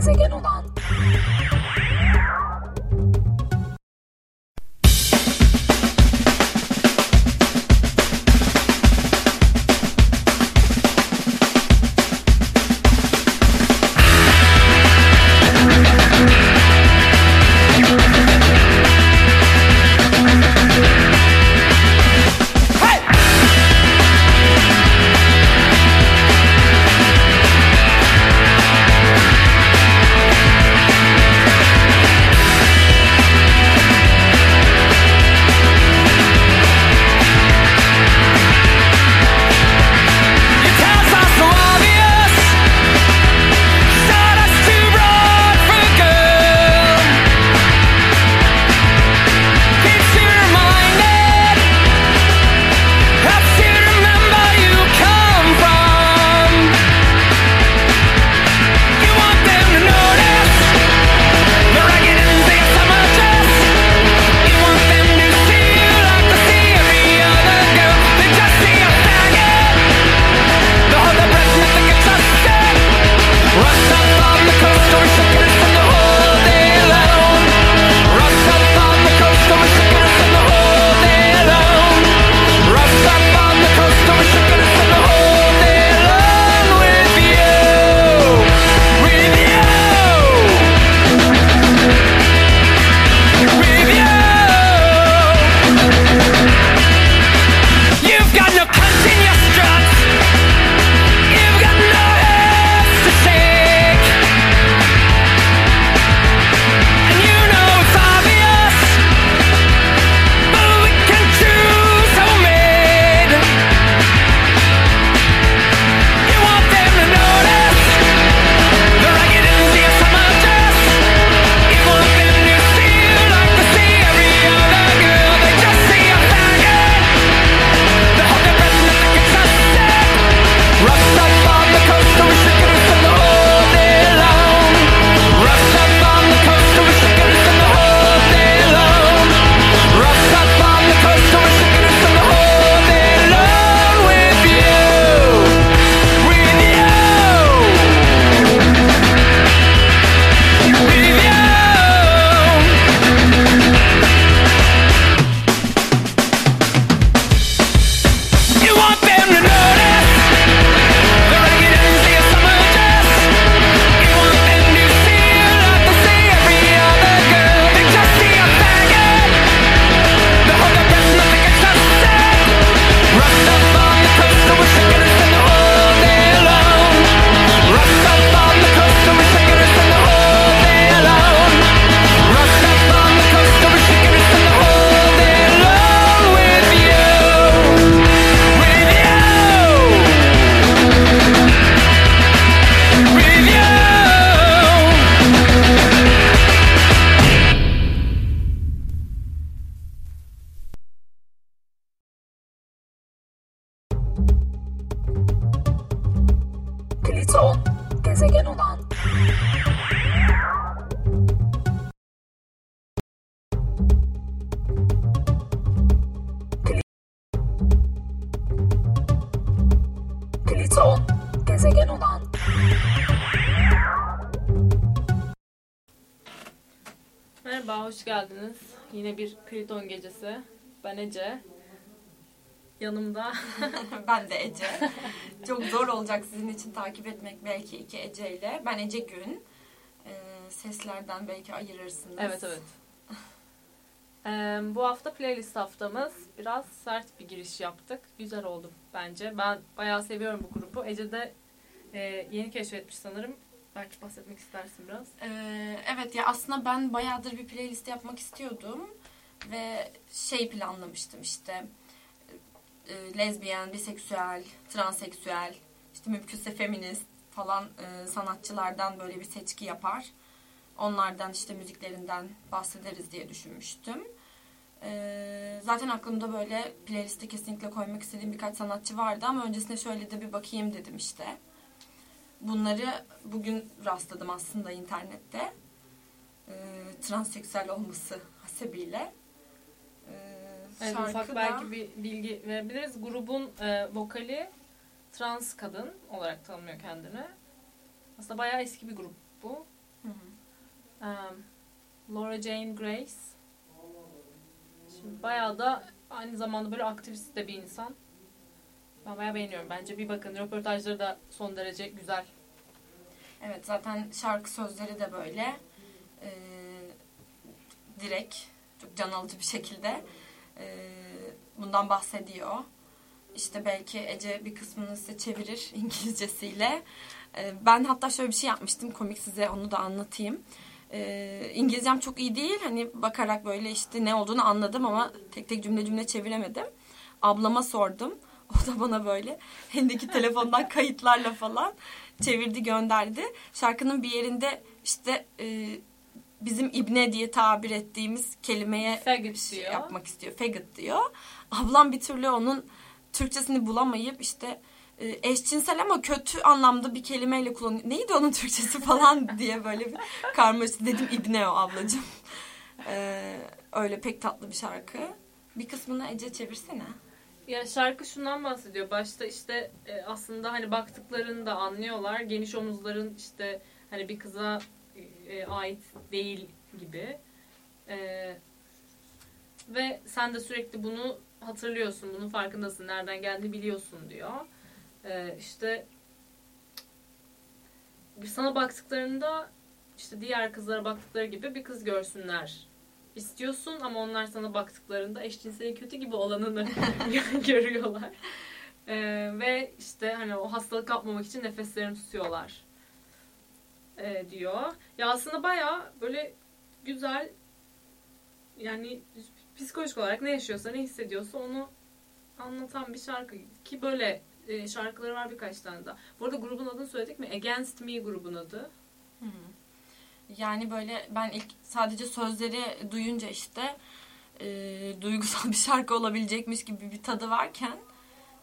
gezegen olan Your Yine bir Pliton gecesi. Ben Ece. Yanımda ben de Ece. Çok zor olacak sizin için takip etmek belki iki Ece ile. Ben Ece Gün. Ee, seslerden belki ayırırsınız. Evet evet. Ee, bu hafta playlist haftamız. Biraz sert bir giriş yaptık. Güzel oldu bence. Ben bayağı seviyorum bu grubu. Ece de e, yeni keşfetmiş sanırım. Belki bahsetmek istersin biraz. Ee, evet ya aslında ben bayağıdır bir playlist yapmak istiyordum. Ve şey planlamıştım işte. E, lezbiyen, biseksüel, transseksüel, işte mümkünse feminist falan e, sanatçılardan böyle bir seçki yapar. Onlardan işte müziklerinden bahsederiz diye düşünmüştüm. Ee, zaten aklımda böyle playliste kesinlikle koymak istediğim birkaç sanatçı vardı ama öncesinde şöyle de bir bakayım dedim işte. Bunları bugün rastladım aslında internette. Ee, transseksüel olması hasebiyle. Ee, Evet, ufak belki bir bilgi verebiliriz. Grubun e, vokali trans kadın olarak tanımlıyor kendini. Aslında bayağı eski bir grup bu. Ee, Laura Jane Grace. Şimdi bayağı da aynı zamanda böyle aktivist de bir insan. Ben bayağı beğeniyorum. Bence bir bakın. Röportajları da son derece güzel. Evet zaten şarkı sözleri de böyle e, direkt çok can alıcı bir şekilde e, bundan bahsediyor. İşte belki Ece bir kısmını size çevirir İngilizcesiyle. E, ben hatta şöyle bir şey yapmıştım komik size onu da anlatayım. E, İngilizcem çok iyi değil hani bakarak böyle işte ne olduğunu anladım ama tek tek cümle cümle çeviremedim. Ablama sordum. O da bana böyle elindeki telefondan kayıtlarla falan çevirdi gönderdi. Şarkının bir yerinde işte e, bizim ibne diye tabir ettiğimiz kelimeye Faggot şey diyor. yapmak istiyor. Faggot diyor. Ablam bir türlü onun Türkçesini bulamayıp işte e, eşcinsel ama kötü anlamda bir kelimeyle kullanıyor. Neydi onun Türkçesi falan diye böyle bir karmaşık dedim ibne o ablacığım. E, öyle pek tatlı bir şarkı. Bir kısmını Ece çevirsene. Ya şarkı şundan bahsediyor. Başta işte e, aslında hani baktıklarını da anlıyorlar. Geniş omuzların işte hani bir kıza e, ait değil gibi. E, ve sen de sürekli bunu hatırlıyorsun. Bunun farkındasın. Nereden geldiğini biliyorsun diyor. E, işte sana baktıklarında işte diğer kızlara baktıkları gibi bir kız görsünler istiyorsun ama onlar sana baktıklarında eşcinselin kötü gibi olanını görüyorlar. Ee, ve işte hani o hastalık kapmamak için nefeslerini tutuyorlar ee, diyor. Ya aslında baya böyle güzel yani psikolojik olarak ne yaşıyorsa ne hissediyorsa onu anlatan bir şarkı ki böyle e, şarkıları var birkaç tane daha. Bu arada grubun adını söyledik mi? Against Me grubun adı. Yani böyle ben ilk sadece sözleri duyunca işte e, duygusal bir şarkı olabilecekmiş gibi bir tadı varken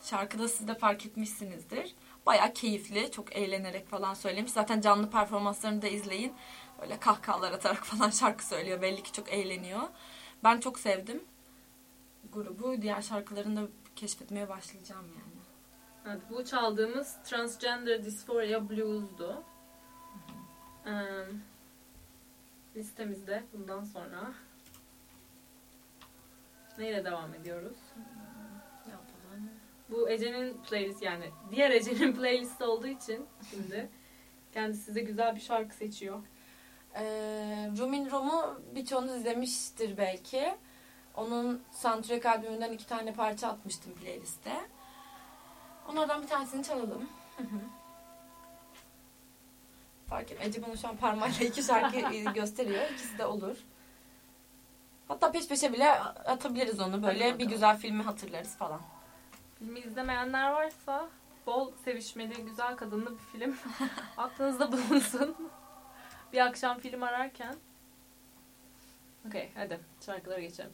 şarkıda siz de fark etmişsinizdir. Baya keyifli, çok eğlenerek falan söylemiş. Zaten canlı performanslarını da izleyin. Böyle kahkahalar atarak falan şarkı söylüyor. Belli ki çok eğleniyor. Ben çok sevdim grubu. Diğer şarkılarını da keşfetmeye başlayacağım yani. Evet, bu çaldığımız Transgender Dysphoria Blues'du. Ee, listemizde bundan sonra neyle devam ediyoruz? Ne yapalım? Bu Ece'nin playlist yani diğer Ece'nin playlisti olduğu için şimdi kendisi size güzel bir şarkı seçiyor. Ee, Rumin Rom'u birçoğunuz izlemiştir belki. Onun soundtrack albümünden iki tane parça atmıştım playliste. Onlardan bir tanesini çalalım. Fark et. Ece bana şu an parmağıyla iki şarkı gösteriyor. İkisi de olur. Hatta peş peşe bile atabiliriz onu. Böyle bir güzel filmi hatırlarız falan. Filmi izlemeyenler varsa bol sevişmeli, güzel kadınlı bir film aklınızda bulunsun. bir akşam film ararken. Okey hadi şarkılara geçelim.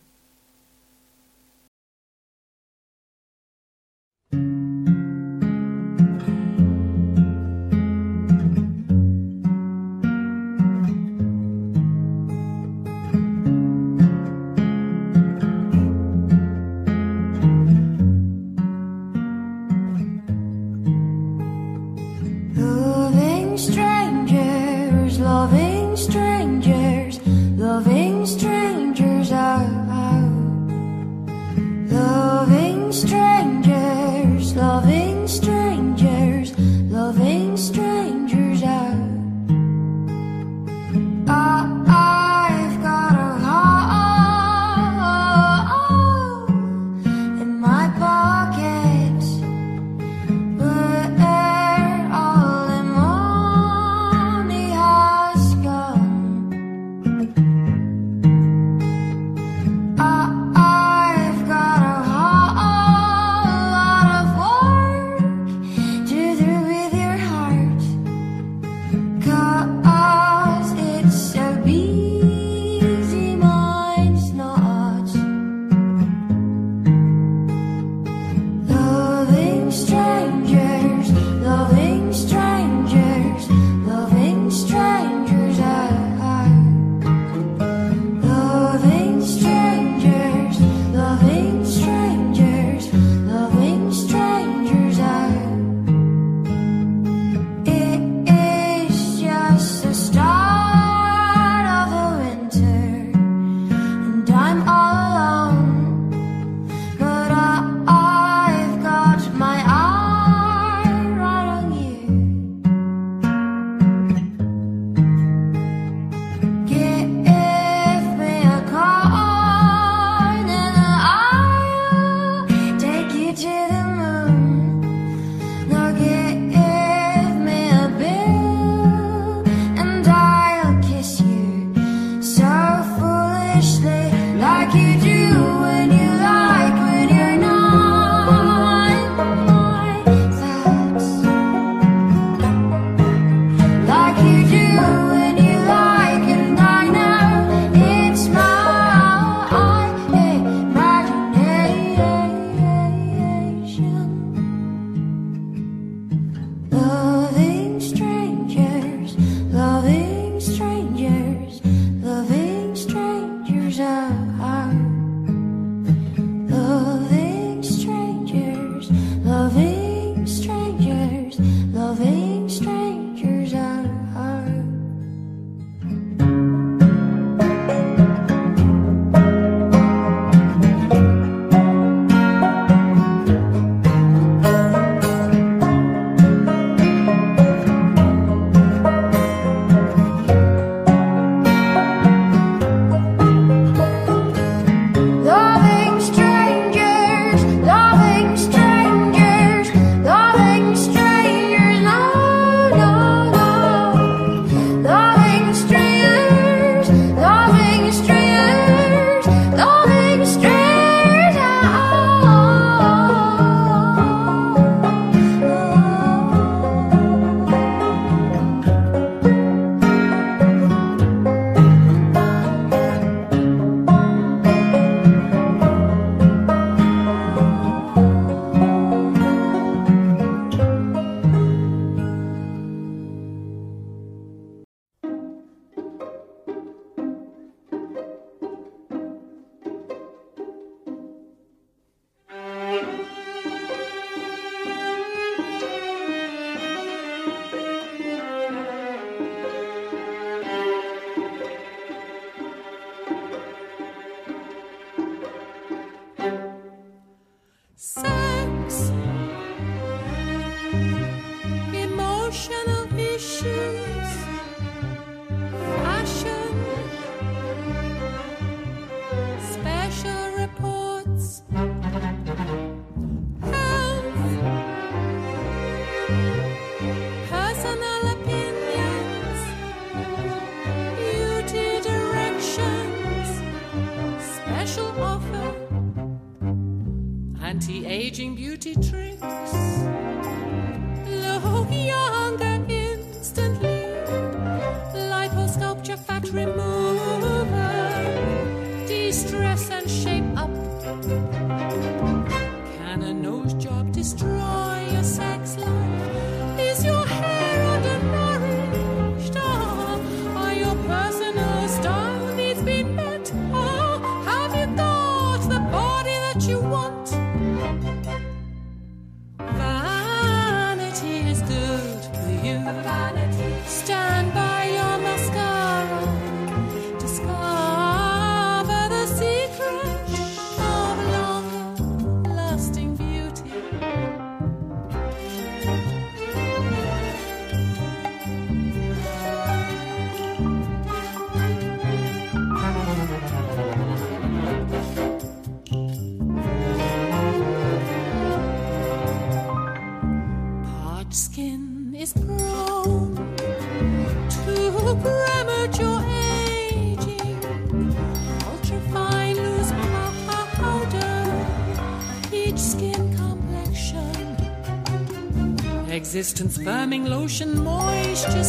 Existence firming lotion, moisture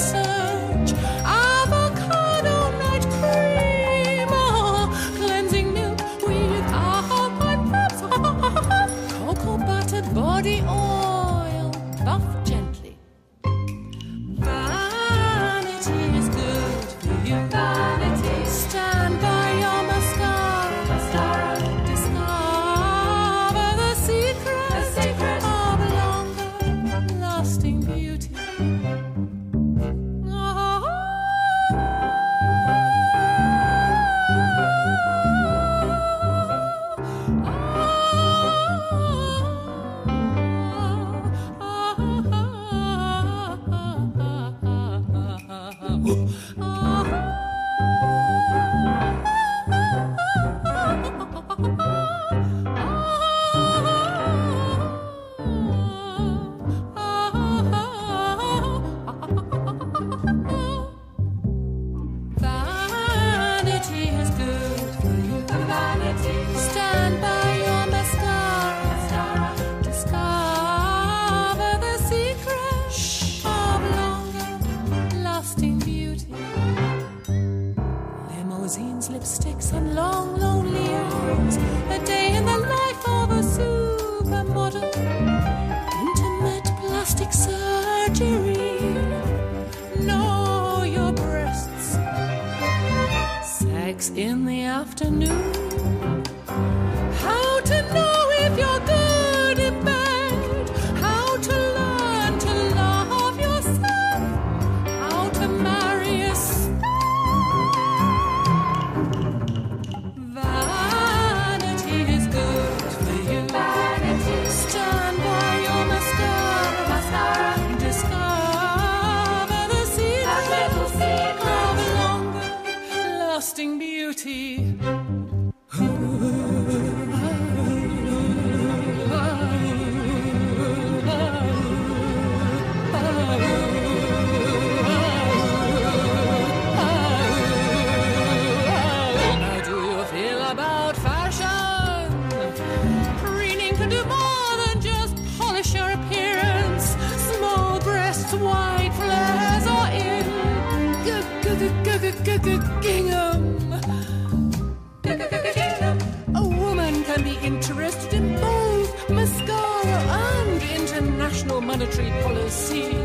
tears. Monetary policy.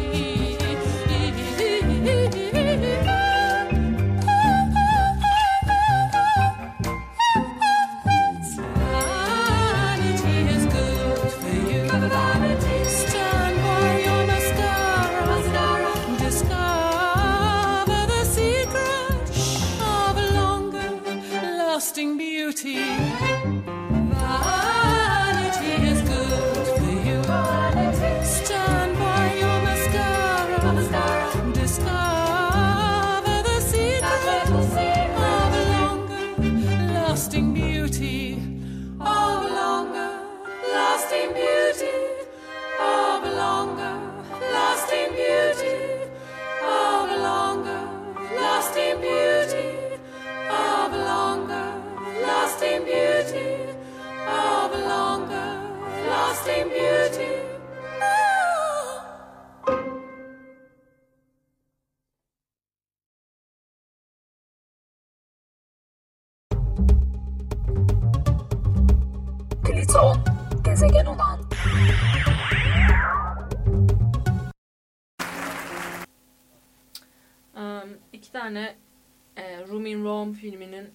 Filminin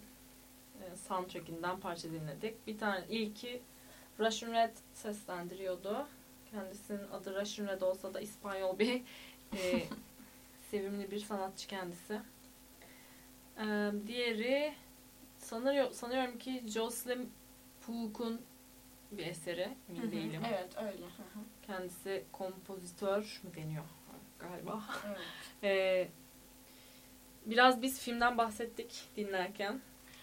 e, soundtrackinden parça dinledik. Bir tane ilki Russian Red seslendiriyordu. Kendisinin adı Russian Red olsa da İspanyol bir e, sevimli bir sanatçı kendisi. E, diğeri sanıyor, sanıyorum ki Jocelyn Pug'un bir eseri. Emin değilim. Evet öyle. Hı hı. Kendisi kompozitör mü deniyor galiba. Evet. Ee, biraz biz filmden bahsettik dinlerken.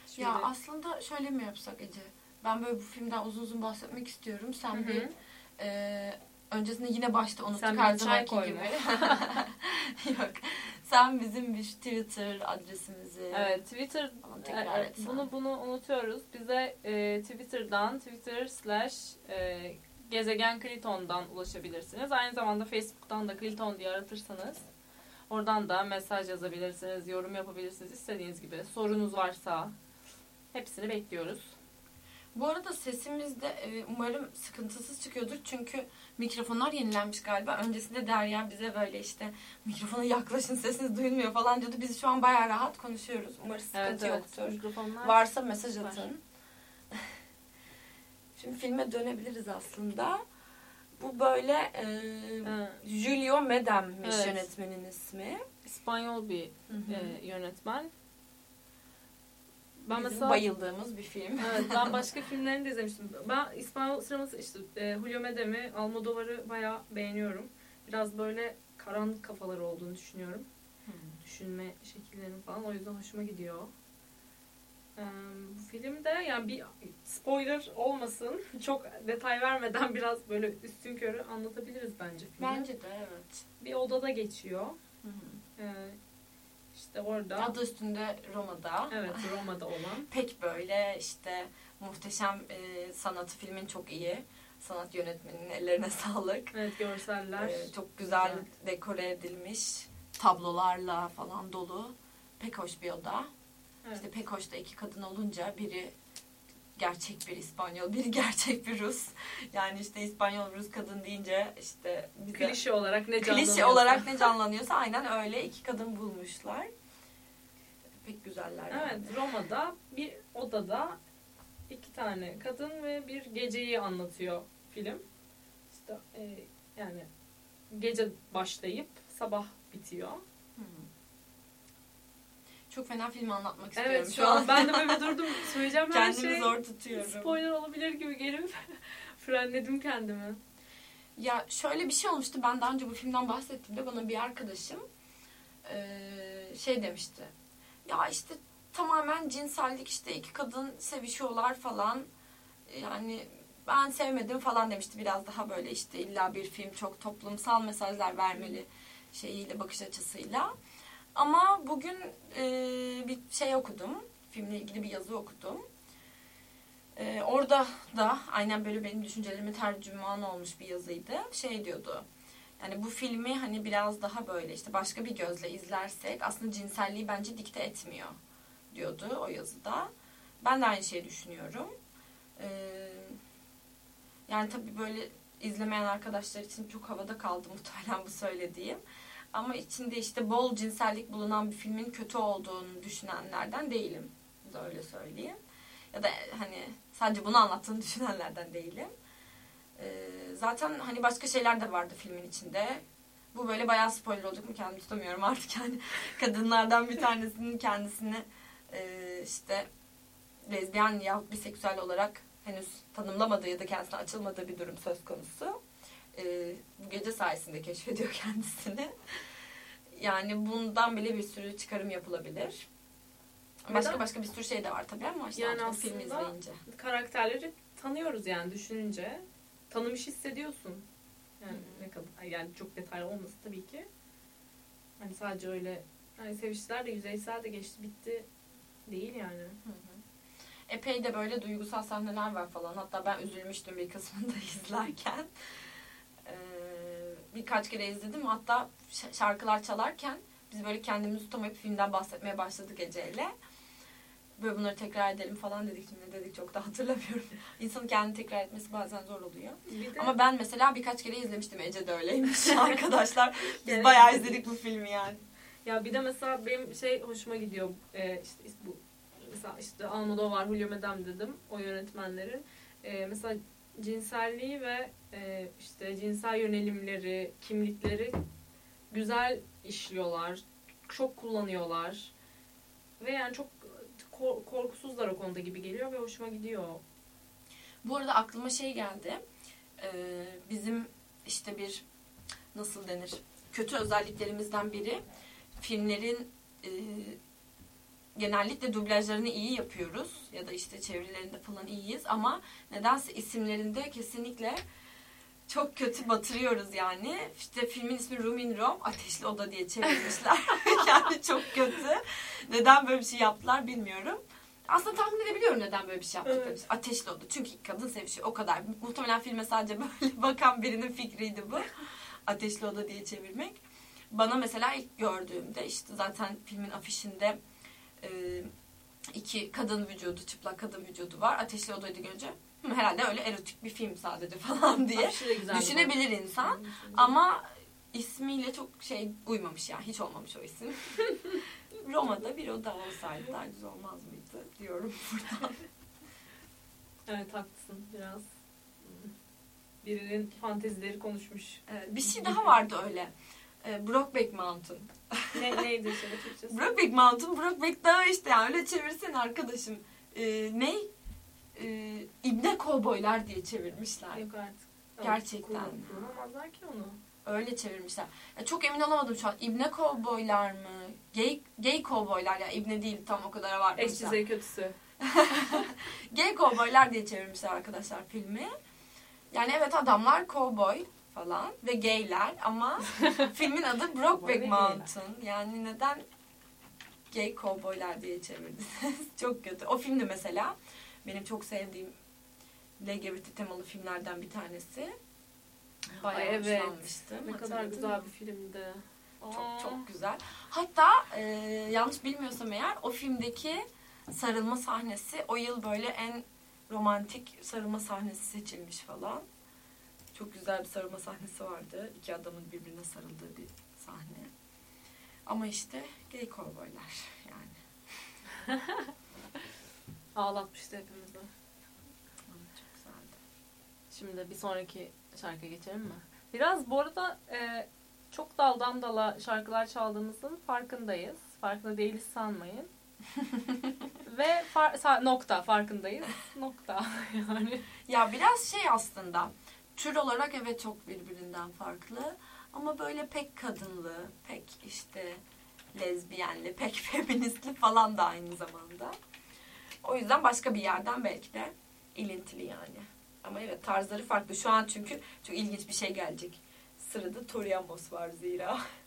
Şimdi, Ya aslında şöyle mi yapsak Ece? Ben böyle bu filmden uzun uzun bahsetmek istiyorum. Sen Hı hı. bir e, öncesinde yine başta unuttuk Sen her zamanki gibi. Yok. Sen bizim bir Twitter adresimizi evet Twitter tekrar e, etsen. bunu bunu unutuyoruz. Bize e, Twitter'dan Twitter slash e, gezegen Kliton'dan ulaşabilirsiniz. Aynı zamanda Facebook'tan da Kliton diye aratırsanız oradan da mesaj yazabilirsiniz, yorum yapabilirsiniz istediğiniz gibi. Sorunuz varsa hepsini bekliyoruz. Bu arada sesimiz de e, umarım sıkıntısız çıkıyordur. Çünkü mikrofonlar yenilenmiş galiba. Öncesinde Derya bize böyle işte mikrofona yaklaşın sesiniz duyulmuyor falan diyordu. Biz şu an bayağı rahat konuşuyoruz. Umarım sıkıntı Evet, evet. yoktur. Mikrofonlar Varsa mesaj Var. atın. Şimdi filme dönebiliriz aslında. Bu böyle e, Ee, Julio Medem'miş Evet. yönetmenin ismi. İspanyol bir Hı hı. e, yönetmen. Ben Bizim mesela bayıldığımız bir film. evet ben başka filmlerini de izlemiştim. Ben İspanyol sineması işte e, Julio Medem'i, Almodovar'ı bayağı beğeniyorum. Biraz böyle karanlık kafaları olduğunu düşünüyorum. Düşünme şekillerinin falan o yüzden hoşuma gidiyor. Bu filmde yani bir spoiler olmasın çok detay vermeden biraz böyle üstün körü anlatabiliriz bence filmi. Bence de evet. Bir odada geçiyor. Hı hı. Ee, işte orada Adı üstünde Roma'da. evet Roma'da olan Pek böyle işte muhteşem e, sanatı filmin çok iyi. Sanat yönetmeninin ellerine sağlık. evet görseller Ee, çok güzel güzel. dekore edilmiş. Tablolarla falan dolu. Pek hoş bir oda. Evet. İşte pek hoşta iki kadın olunca biri gerçek bir İspanyol, biri gerçek bir Rus. Yani işte İspanyol Rus kadın deyince işte bize klişe olarak ne klişe canlanıyorsa. olarak ne canlanıyorsa aynen öyle iki kadın bulmuşlar. Pek güzeller. yani. Evet Roma'da bir odada iki tane kadın ve bir geceyi anlatıyor film. İşte e, yani gece başlayıp sabah bitiyor. Çok fena film anlatmak istiyorum Evet şu an ben de böyle durdum söyleyeceğim her kendimi şey. zor tutuyorum. Spoiler olabilir gibi gelip frenledim kendimi. Ya şöyle bir şey olmuştu. Ben daha önce bu filmden bahsettiğimde bana bir arkadaşım şey demişti. Ya işte tamamen cinsellik işte iki kadın sevişiyorlar falan. Yani ben sevmedim falan demişti. Biraz daha böyle işte illa bir film çok toplumsal mesajlar vermeli şeyiyle bakış açısıyla. Ama bugün eee, bir şey okudum. Filmle ilgili bir yazı okudum. Ee, orada da aynen böyle benim düşüncelerime tercüman olmuş bir yazıydı. Şey diyordu. Yani bu filmi hani biraz daha böyle işte başka bir gözle izlersek aslında cinselliği bence dikte etmiyor diyordu o yazıda. Ben de aynı şeyi düşünüyorum. Ee, yani tabii böyle izlemeyen arkadaşlar için çok havada kaldı muhtemelen bu söylediğim. Ama içinde işte bol cinsellik bulunan bir filmin kötü olduğunu düşünenlerden değilim. Öyle söyleyeyim. Ya da hani sadece bunu anlattığını düşünenlerden değilim. Ee, zaten hani başka şeyler de vardı filmin içinde. Bu böyle bayağı spoiler olacak mı kendimi tutamıyorum artık yani. Kadınlardan bir tanesinin kendisini e, işte lezbiyen yahut biseksüel olarak henüz tanımlamadığı ya da kendisine açılmadığı bir durum söz konusu. Ee, bu gece sayesinde keşfediyor kendisini. Yani bundan bile bir sürü çıkarım yapılabilir. Başka başka bir sürü şey de var tabii ama işte Yani artık aslında- izleyince. Karakterleri tanıyoruz yani düşününce. Tanımış hissediyorsun. Yani Hı. ne kadar yani çok detaylı olması tabii ki. Hani sadece öyle hani seviştiler de yüzeysel de geçti bitti değil yani. Hı hı. Epey de böyle duygusal sahneler var falan. Hatta ben üzülmüştüm bir kısmında izlerken. Birkaç kere izledim. Hatta şarkılar çalarken biz böyle kendimizi tutamayıp filmden bahsetmeye başladık Ece'yle. Böyle bunları tekrar edelim falan dedik. Şimdi ne dedik çok da hatırlamıyorum. İnsanın kendini tekrar etmesi bazen zor oluyor. De Ama ben mesela birkaç kere izlemiştim. Ece de öyleymiş arkadaşlar. Biz bayağı izledik bu filmi yani. Ya bir de mesela benim şey hoşuma gidiyor. Ee, işte, bu mesela işte Almodovar, Julio Medem dedim o yönetmenlerin. Ee, mesela cinselliği ve e, işte cinsel yönelimleri, kimlikleri güzel işliyorlar. Çok kullanıyorlar. Ve yani çok ko- korkusuzlar o konuda gibi geliyor ve hoşuma gidiyor. Bu arada aklıma şey geldi. Ee, bizim işte bir nasıl denir? Kötü özelliklerimizden biri filmlerin e, genellikle dublajlarını iyi yapıyoruz ya da işte çevirilerinde falan iyiyiz ama nedense isimlerinde kesinlikle çok kötü batırıyoruz yani. İşte filmin ismi Room in Rome, Ateşli Oda diye çevirmişler. yani çok kötü. Neden böyle bir şey yaptılar bilmiyorum. Aslında tahmin edebiliyorum neden böyle bir şey yaptıklarını. Evet. Ateşli Oda. Çünkü kadın sevişiyor. O kadar. Muhtemelen filme sadece böyle bakan birinin fikriydi bu. Ateşli Oda diye çevirmek. Bana mesela ilk gördüğümde işte zaten filmin afişinde e, iki kadın vücudu, çıplak kadın vücudu var. Ateşli Oda'yı da görünce "Hı, herhalde öyle erotik bir film sadece falan diye güzel. düşünebilir insan. Ama ismiyle çok şey uymamış yani. Hiç olmamış o isim. Roma'da bir oda olsaydı daha güzel olmaz mıydı diyorum buradan. Evet haklısın biraz. Birinin fantezileri konuşmuş. Evet, bir şey daha vardı öyle. Ee, Brokeback Mountain. Ne, neydi şey Türkçesi? Brokeback Mountain, Brokeback Dağı işte yani öyle çevirsene arkadaşım. Ee, ne? Ee, İbne Kovboylar diye çevirmişler. Yok artık. Gerçekten. Kullan- Kullanamazlar ki onu. Öyle çevirmişler. Ya çok emin olamadım şu an. İbne Kovboylar mı? Gay, gay Kovboylar ya İbne değil tam o kadar abartmışlar. Eşcinsel kötüsü. Gay kovboylar diye çevirmişler arkadaşlar filmi. Yani evet adamlar kovboy falan ve gayler ama filmin adı Brokeback. Mountain. Yani neden gay kovboylar diye çevirdiniz? çok kötü. O film de mesela benim çok sevdiğim LGBT temalı filmlerden bir tanesi. Bayağı Ay, evet. Ne kadar güzel mı? bir filmdi. Çok Aa. çok güzel. Hatta e, yanlış bilmiyorsam eğer o filmdeki sarılma sahnesi o yıl böyle en romantik sarılma sahnesi seçilmiş falan. Çok güzel bir sarılma sahnesi vardı. İki adamın birbirine sarıldığı bir sahne. Ama işte gay kovboylar yani. Ağlatmıştı hepimizi. Çok güzeldi. Şimdi bir sonraki şarkıya geçelim mi? Biraz bu arada e, çok daldan dala şarkılar çaldığımızın farkındayız. Farkında değiliz sanmayın. Ve far- sa- nokta farkındayız. Nokta yani. Ya biraz şey aslında tür olarak evet çok birbirinden farklı ama böyle pek kadınlı, pek işte lezbiyenli, pek feministli falan da aynı zamanda. O yüzden başka bir yerden belki de ilintili yani. Ama evet tarzları farklı. Şu an çünkü çok ilginç bir şey gelecek. Sırada Tori Amos var zira.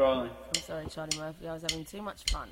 I'm sorry, Charlie Murphy. I was having too much fun.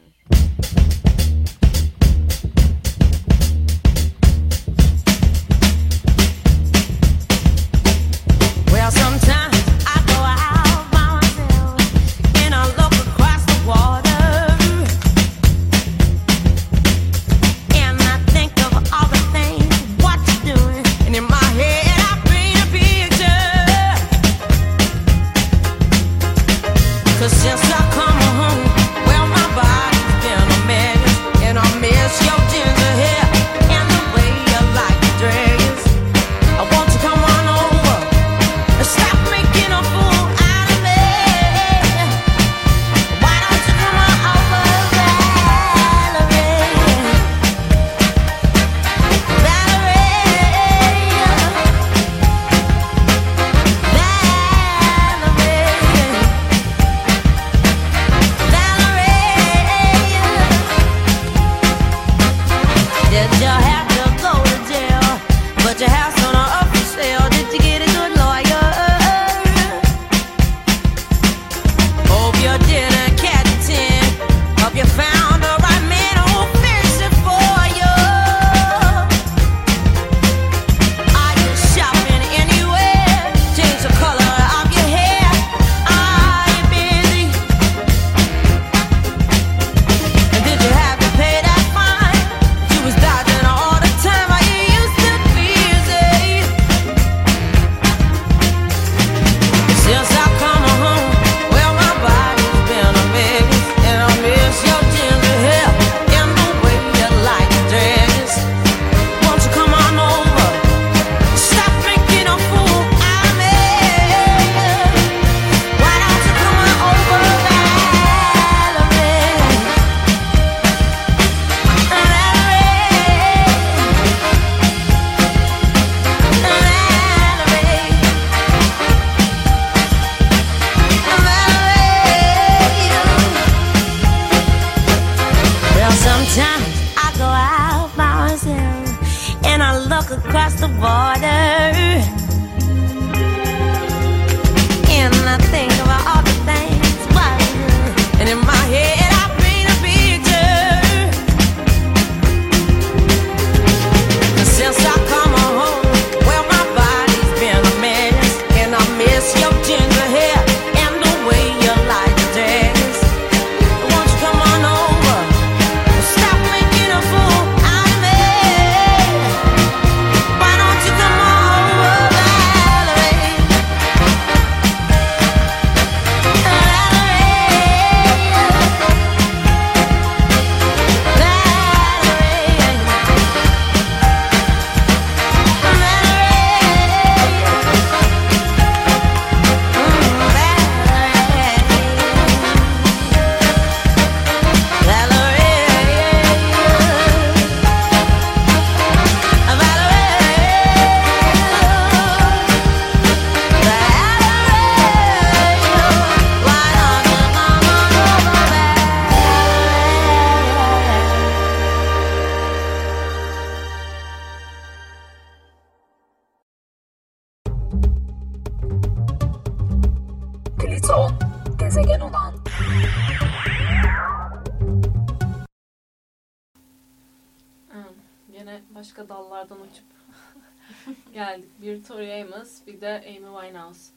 Tori Amos bir de Amy Winehouse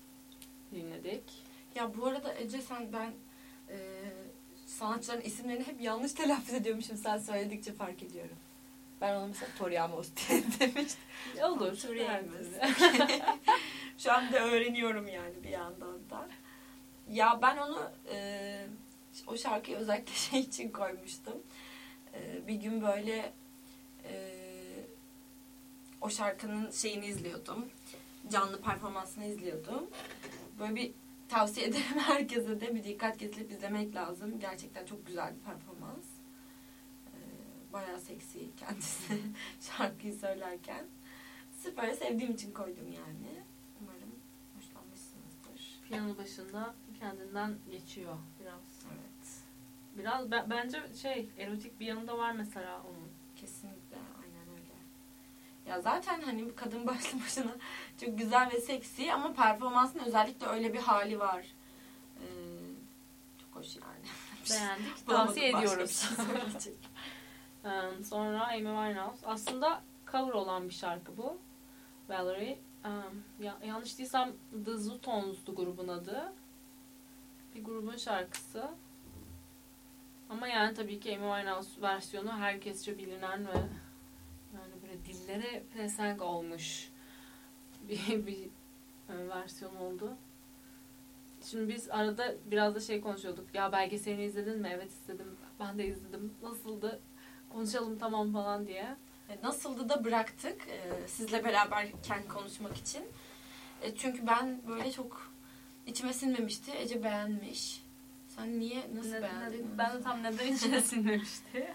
dinledik. Ya bu arada Ece sen ben e, sanatçıların isimlerini hep yanlış telaffuz ediyormuşum sen söyledikçe fark ediyorum. Ben ona mesela Tori Amos diye demiştim. Olur. Tori Amos. Şu anda öğreniyorum yani bir yandan da. Ya ben onu e, o şarkıyı özellikle şey için koymuştum. E, bir gün böyle e, o şarkının şeyini izliyordum. Canlı performansını izliyordum. Böyle bir tavsiye ederim herkese de bir dikkat kesilip izlemek lazım. Gerçekten çok güzel bir performans. E, bayağı seksi kendisi şarkıyı söylerken. Süper sevdiğim için koydum yani. Umarım hoşlanmışsınızdır. Piyano başında kendinden geçiyor biraz. Evet. Biraz be- bence şey erotik bir yanı da var mesela onun. Kesinlikle aynen öyle. Ya zaten hani kadın başlı başına çok güzel ve seksi ama performansın özellikle öyle bir hali var. Ee, çok hoş yani. Beğendik. Tavsiye ediyoruz. şey. Ee, Sonra Amy Winehouse. Aslında cover olan bir şarkı bu. Valerie. Ee, ya- yanlış değilsem The Zutons'du grubun adı. Bir grubun şarkısı. Ama yani tabii ki Amy Winehouse versiyonu herkesçe bilinen ve yani böyle dillere pelesenk olmuş bir, bir e, versiyon oldu. Şimdi biz arada biraz da şey konuşuyorduk. Ya belgeselini izledin mi? Evet izledim. Ben de izledim. Nasıldı? Konuşalım tamam falan diye. E, Nasıldı da bıraktık e, sizle beraberken konuşmak için. Çünkü ben böyle çok içime sinmemişti. Ece beğenmiş. Sen niye nasıl Ne- beğendin? ne- ben de tam neden içine sinmemişti.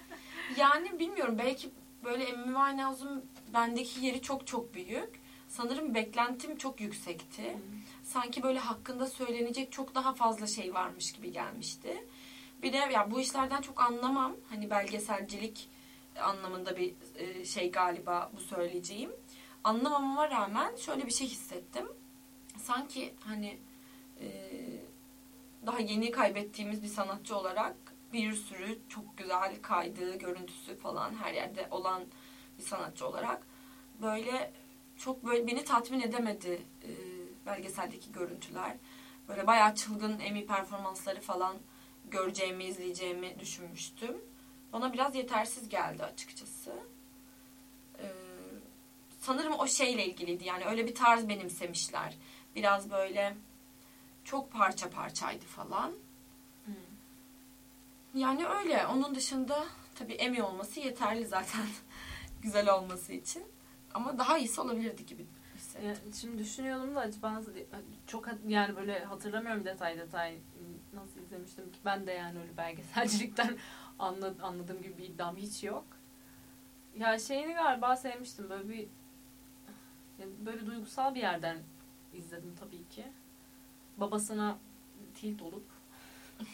Yani bilmiyorum belki böyle Amy Winehouse'un bendeki yeri çok çok büyük. Sanırım beklentim çok yüksekti. Sanki böyle hakkında söylenecek çok daha fazla şey varmış gibi gelmişti. Bir de ya bu işlerden çok anlamam. Hani belgeselcilik anlamında bir e, şey galiba bu söyleyeceğim. Anlamamama rağmen şöyle bir şey hissettim. Sanki hani e, daha yeni kaybettiğimiz bir sanatçı olarak bir sürü çok güzel kaydı, görüntüsü falan her yerde olan bir sanatçı olarak böyle çok böyle beni tatmin edemedi e, belgeseldeki görüntüler. Böyle bayağı çılgın Emmy performansları falan göreceğimi, izleyeceğimi düşünmüştüm. Bana biraz yetersiz geldi açıkçası. Ee, sanırım o şeyle ilgiliydi. Yani öyle bir tarz benimsemişler. Biraz böyle çok parça parçaydı falan. Yani öyle. Onun dışında tabii Emmy olması yeterli zaten güzel olması için. Ama daha iyisi olabilirdi gibi hissettim. Ya, Şimdi düşünüyorum da acaba çok yani böyle hatırlamıyorum detay detay nasıl izlemiştim ki ben de yani öyle belgeselcilikten anla- anladığım gibi bir iddiam hiç yok. Ya şeyini galiba sevmiştim böyle bir yani böyle duygusal bir yerden izledim tabii ki. Babasına tilt olup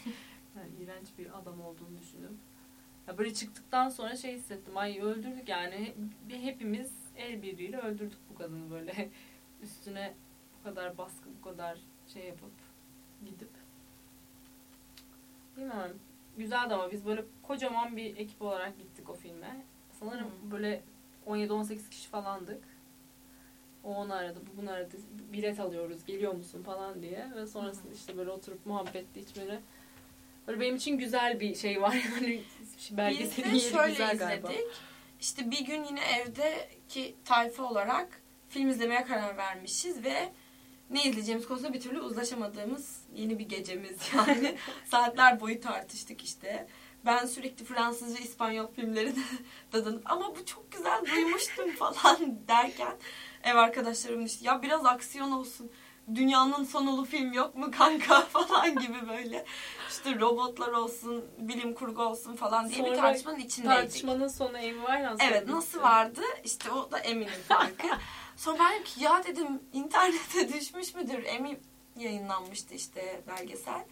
yani iğrenç bir adam olduğunu düşündüm. Ya böyle çıktıktan sonra şey hissettim. Ay öldürdük yani. Hepimiz el birliğiyle öldürdük bu kadını böyle. Üstüne bu kadar baskı, bu kadar şey yapıp gidip. Bilmiyorum. Güzeldi ama biz böyle kocaman bir ekip olarak gittik o filme. Sanırım Hı. böyle 17-18 kişi falandık. O onu aradı, bu bunu aradı. Bilet alıyoruz, geliyor musun falan diye. Ve sonrasında işte böyle oturup muhabbetli içmeli. Böyle benim için güzel bir şey var yani. Belgeselin yeri güzel galiba. İşte bir gün yine evdeki tayfa olarak film izlemeye karar vermişiz ve ne izleyeceğimiz konusunda bir türlü uzlaşamadığımız yeni bir gecemiz yani. Saatler boyu tartıştık işte. Ben sürekli Fransız ve İspanyol filmlerine dadanıp ama bu çok güzel duymuştum falan derken ev arkadaşlarım işte ya biraz aksiyon olsun. Dünyanın sonulu film yok mu kanka falan gibi böyle. İşte robotlar olsun, bilim kurgu olsun falan diye bir Sonra tartışmanın içindeydik. Tartışmanın sonu Amy Winehouse. Evet nasıl vardı? İşte o da Emi'nin farkı. Sonra ben dedim ki ya dedim internete düşmüş müdür? Emi yayınlanmıştı işte belgesel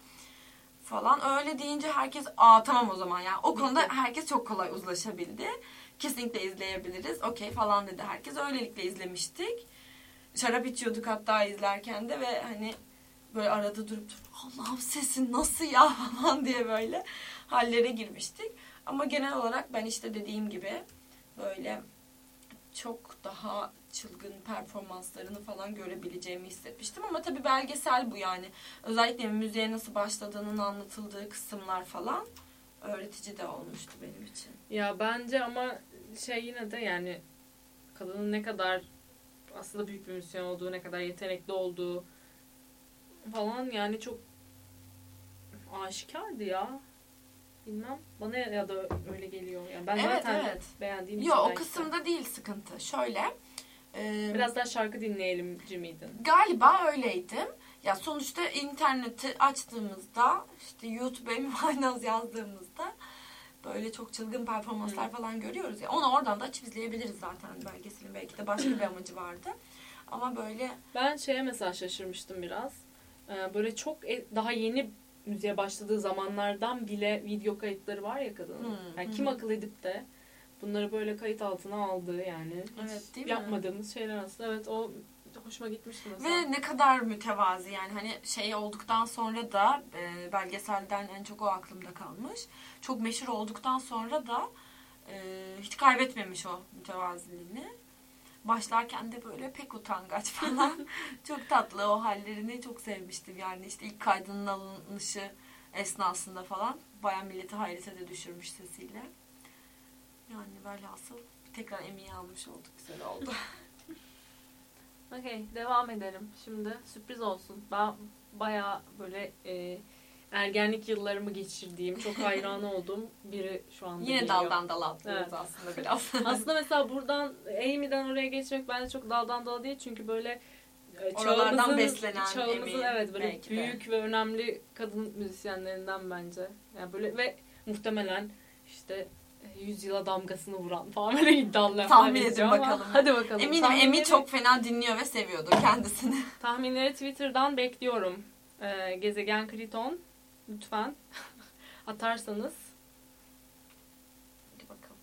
falan. Öyle deyince herkes aa tamam o zaman ya. O konuda herkes çok kolay uzlaşabildi. Kesinlikle izleyebiliriz. Okey falan dedi herkes. Öylelikle izlemiştik. Şarap içiyorduk hatta izlerken de ve hani böyle arada durup durup Allah'ım sesin nasıl ya falan diye böyle hallere girmiştik. Ama genel olarak ben işte dediğim gibi böyle çok daha çılgın performanslarını falan görebileceğimi hissetmiştim. Ama tabii belgesel bu yani. Özellikle müziğe nasıl başladığının anlatıldığı kısımlar falan öğretici de olmuştu benim için. Ya bence ama şey yine de yani kadının ne kadar aslında büyük bir müzisyen olduğu, ne kadar yetenekli olduğu falan yani çok aşikardı ya. Bilmem. Bana ya da öyle geliyor. Yani ben Evet, zaten evet. beğendiğim için Yo o kısımda değil sıkıntı. Şöyle. e, Biraz daha şarkı dinleyelimci miydin? Galiba öyleydim. Ya sonuçta interneti açtığımızda işte YouTube'a Winehouse yazdığımızda böyle çok çılgın performanslar falan görüyoruz ya. Onu oradan da açıp izleyebiliriz zaten belgeselin. Belki de başka bir amacı vardı. Ama böyle Ben şeye mesela şaşırmıştım biraz. Ee, böyle çok e- daha yeni müziğe başladığı zamanlardan bile video kayıtları var ya kadının. Hmm, Yani hı kim hı. akıl edip de bunları böyle kayıt altına aldığı yani. Evet, değil mi? yapmadığımız şeyler aslında. Evet o hoşuma gitmişti mesela. ve ne kadar mütevazi yani hani şey olduktan sonra da e, belgeselden en çok o aklımda kalmış. Çok meşhur olduktan sonra da e, hiç kaybetmemiş o mütevaziliğini. Başlarken de böyle pek utangaç falan. çok tatlı o hallerini çok sevmiştim yani işte ilk kaydının alınışı esnasında falan bayağı milleti hayrete de düşürmüş sesiyle. Yani velhasıl tekrar emeği almış olduk güzel oldu. Okey devam edelim. Şimdi sürpriz olsun. Ben bayağı böyle e, ergenlik yıllarımı geçirdiğim, çok hayranı olduğum biri şu anda Yine geliyor. daldan dala atlıyoruz Evet. aslında biraz. Aslında mesela buradan Amy'den oraya geçmek bence çok daldan dala değil. Çünkü böyle e, Oralardan beslenen çağımızın evet böyle belki de. büyük ve önemli kadın müzisyenlerinden bence. Yani böyle ve muhtemelen işte yüzyıla damgasını vuran falan böyle iddialar. Tahmin edin ama bakalım. Hadi bakalım. Eminim Emi Tahminleri- çok fena dinliyor ve seviyordur kendisini. Tahminleri Twitter'dan bekliyorum. Ee, Gezegen Kriton lütfen atarsanız. Hadi bakalım.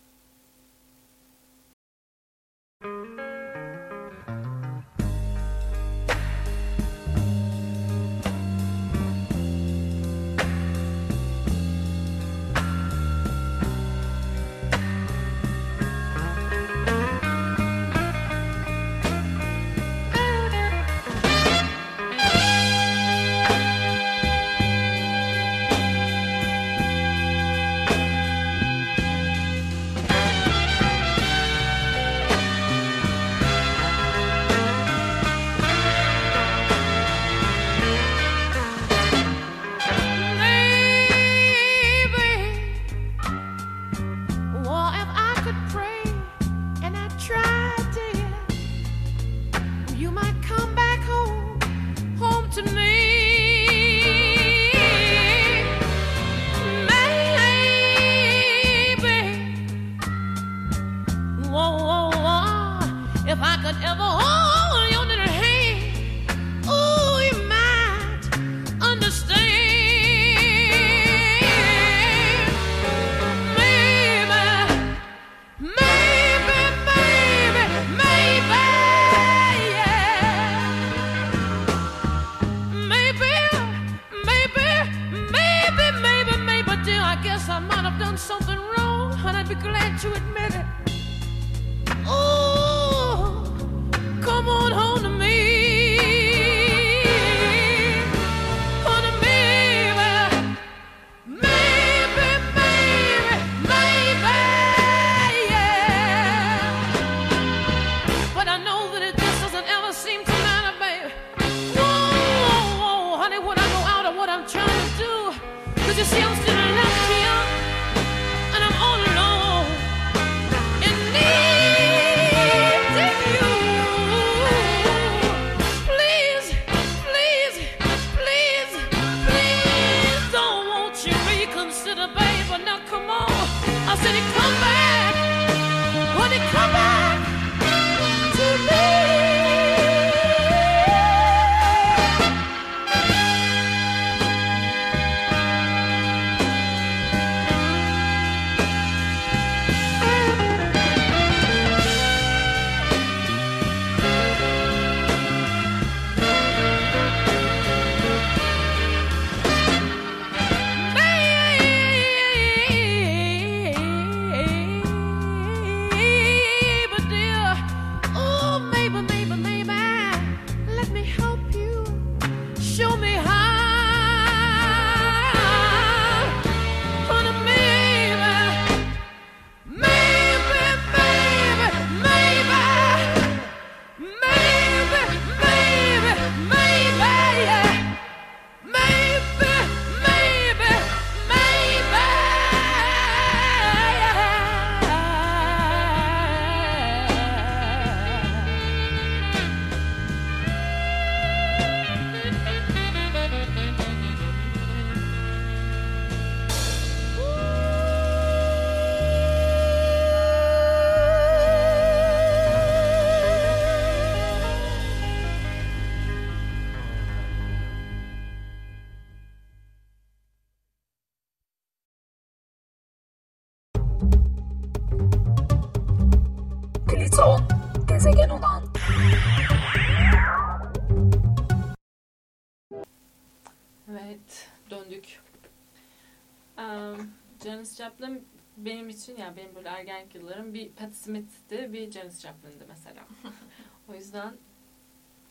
Joplin benim için yani benim böyle ergenlik yıllarım bir Pat Smith'ti, bir Janis Joplin'di mesela. o yüzden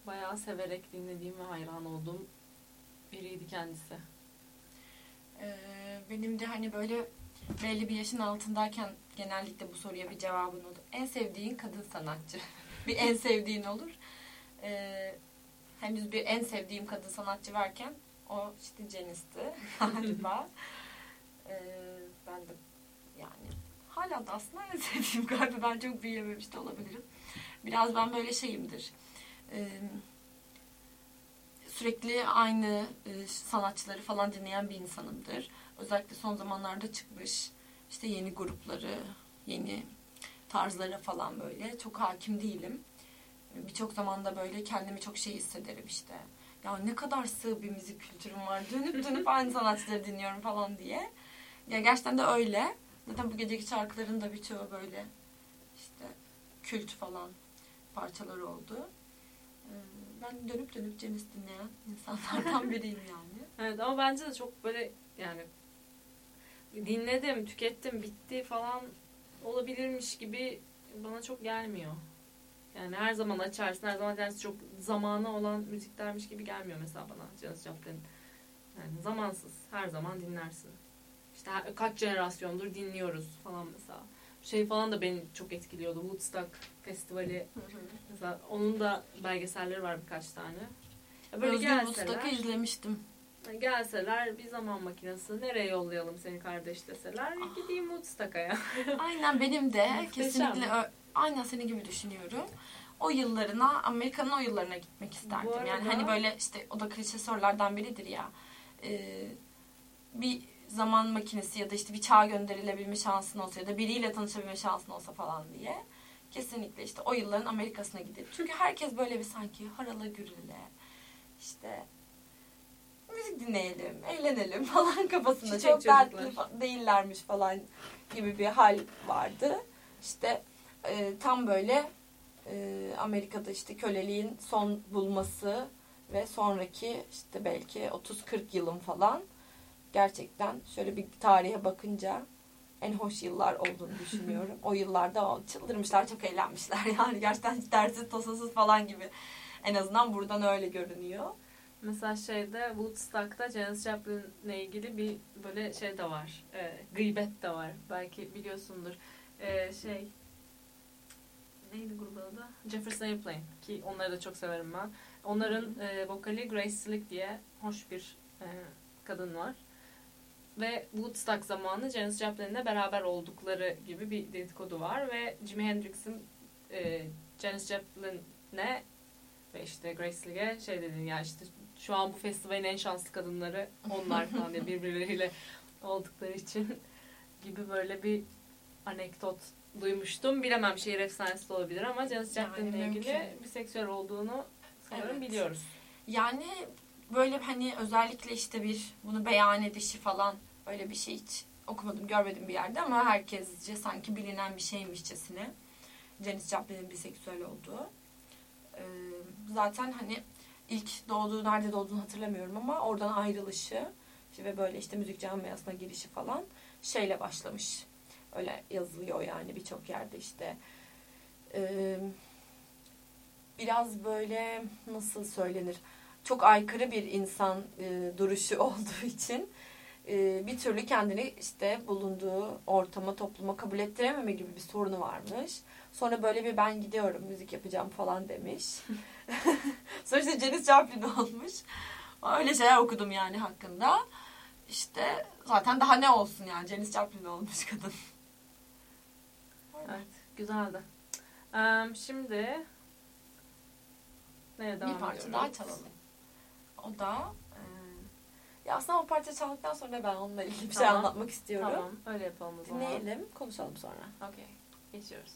bayağı severek dinlediğim ve hayran olduğum biriydi kendisi. Ee, benim de hani böyle belli bir yaşın altındayken genellikle bu soruya bir cevabın olur. En sevdiğin kadın sanatçı. bir en sevdiğin olur. Ee, henüz bir en sevdiğim kadın sanatçı varken o işte Janis'ti galiba. Ee, de yani hala da aslında en sevdiğim galiba. Ben çok büyüyememiş de olabilirim. Biraz ben böyle şeyimdir. Sürekli aynı e, sanatçıları falan dinleyen bir insanımdır. Özellikle son zamanlarda çıkmış işte yeni grupları, yeni tarzlara falan böyle çok hakim değilim. Birçok zamanda böyle kendimi çok şey hissederim işte. Ya ne kadar sığ bir müzik kültürüm var. Dönüp dönüp aynı sanatçıları dinliyorum falan diye. Ya gerçekten de öyle. Zaten bu geceki şarkıların da birçoğu böyle işte kült falan parçaları oldu. Ee, Ben dönüp dönüp Janis dinleyen insanlardan biriyim yani. Evet ama bence de çok böyle yani dinledim, tükettim, bitti falan olabilirmiş gibi bana çok gelmiyor. Yani her zaman açarsın, her zaman dersi çok zamanı olan müziklermiş gibi gelmiyor mesela bana Janis Joplin. Yani zamansız, her zaman dinlersin. İşte kaç jenerasyondur dinliyoruz falan mesela. Şey falan da beni çok etkiliyordu. Woodstock Festivali mesela onun da belgeselleri var birkaç tane. Ya Böyle Özgür Woodstock'ı izlemiştim. gelseler bir zaman makinesi nereye yollayalım seni kardeş deseler gideyim Woodstock'a ya. Aynen benim de kesinlikle aynen senin gibi düşünüyorum. O yıllarına, Amerika'nın o yıllarına gitmek isterdim. Arada- Yani hani böyle işte o da klişe sorulardan biridir ya. Ee, bir zaman makinesi ya da işte bir çağ gönderilebilme şansın olsa ya da biriyle tanışabilme şansın olsa falan diye. Kesinlikle işte o yılların Amerika'sına gidelim. Çünkü herkes böyle bir sanki harala gürüle işte müzik dinleyelim, eğlenelim falan kafasında. Çiçek Çok dertli çocuklar. fa- değillermiş falan gibi bir hal vardı. İşte e, tam böyle e, Amerika'da işte köleliğin son bulması ve sonraki işte belki 30-40 yılın falan gerçekten şöyle bir tarihe bakınca en hoş yıllar olduğunu düşünüyorum. o yıllarda çıldırmışlar, çok eğlenmişler yani gerçekten hiç dersiz tasasız falan gibi. En azından buradan öyle görünüyor. Mesela şeyde Woodstock'ta Janis Joplin'le ilgili bir böyle şey de var. E, gıybet de var. Belki biliyorsundur. E, şey neydi grubun adı? Jefferson Airplane ki onları da çok severim ben. Onların e, vokali Grace Slick diye hoş bir e, kadın var. Ve Woodstock zamanı Janis Joplin'le beraber oldukları gibi bir dedikodu var ve Jimi Hendrix'in e, Janis Joplin'e ve işte Grace Slick'e şey dedi ya işte şu an bu festivalin en şanslı kadınları onlar falan diye birbirleriyle oldukları için gibi böyle bir anekdot duymuştum. Bilemem şehir efsanesi de olabilir ama Janis Yani Joplin'le ilgili mümkün. biseksüel olduğunu sanırım Evet. biliyoruz. Yani böyle hani özellikle işte bir bunu beyan edişi falan öyle bir şey hiç okumadım, görmedim bir yerde ama herkesce sanki bilinen bir şeymişçesine Janis Joplin'in biseksüel olduğu. Ee, zaten hani ilk doğduğu, nerede doğduğunu hatırlamıyorum ama oradan ayrılışı işte ve böyle işte müzik camiasına girişi falan şeyle başlamış. Öyle yazılıyor yani birçok yerde işte. Ee, biraz böyle nasıl söylenir? Çok aykırı bir insan e, duruşu olduğu için e, bir türlü kendini işte bulunduğu ortama, topluma kabul ettirememe gibi bir sorunu varmış. Sonra böyle bir ben gidiyorum, müzik yapacağım falan demiş. Sonra işte Janis Joplin olmuş. Öyle şeyler okudum yani hakkında. İşte zaten daha ne olsun yani Janis Joplin olmuş kadın. Evet, güzeldi. Eee, şimdi nereye devam bir parça ediyoruz? daha çalalım. O da e, ya aslında o parça çaldıktan sonra ben onunla ilgili bir şey anlatmak istiyorum. Tamam, öyle yapalım o zaman. Dinleyelim, konuşalım sonra. Okey, geçiyoruz.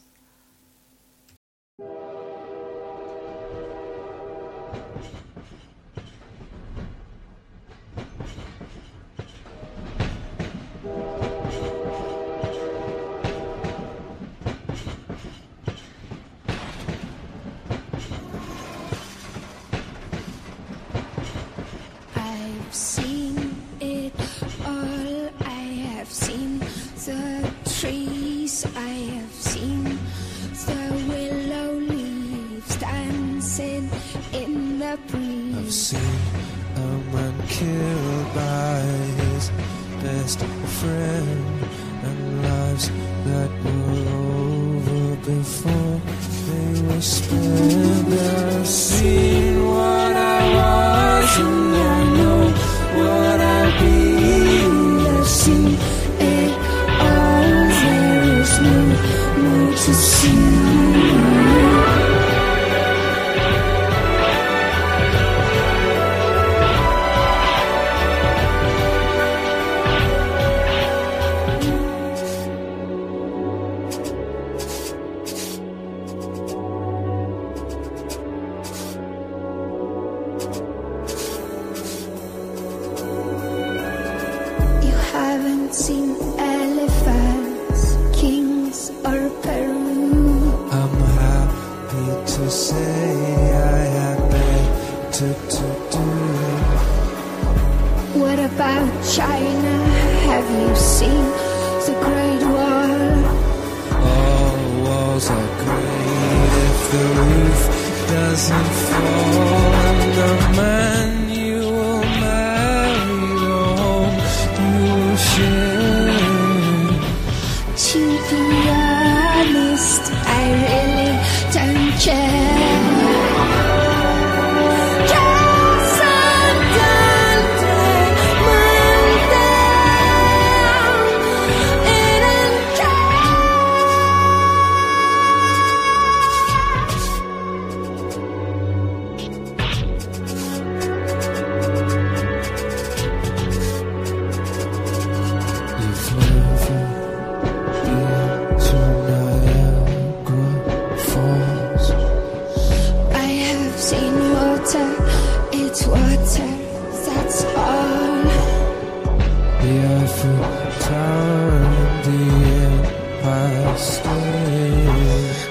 through time and the empire.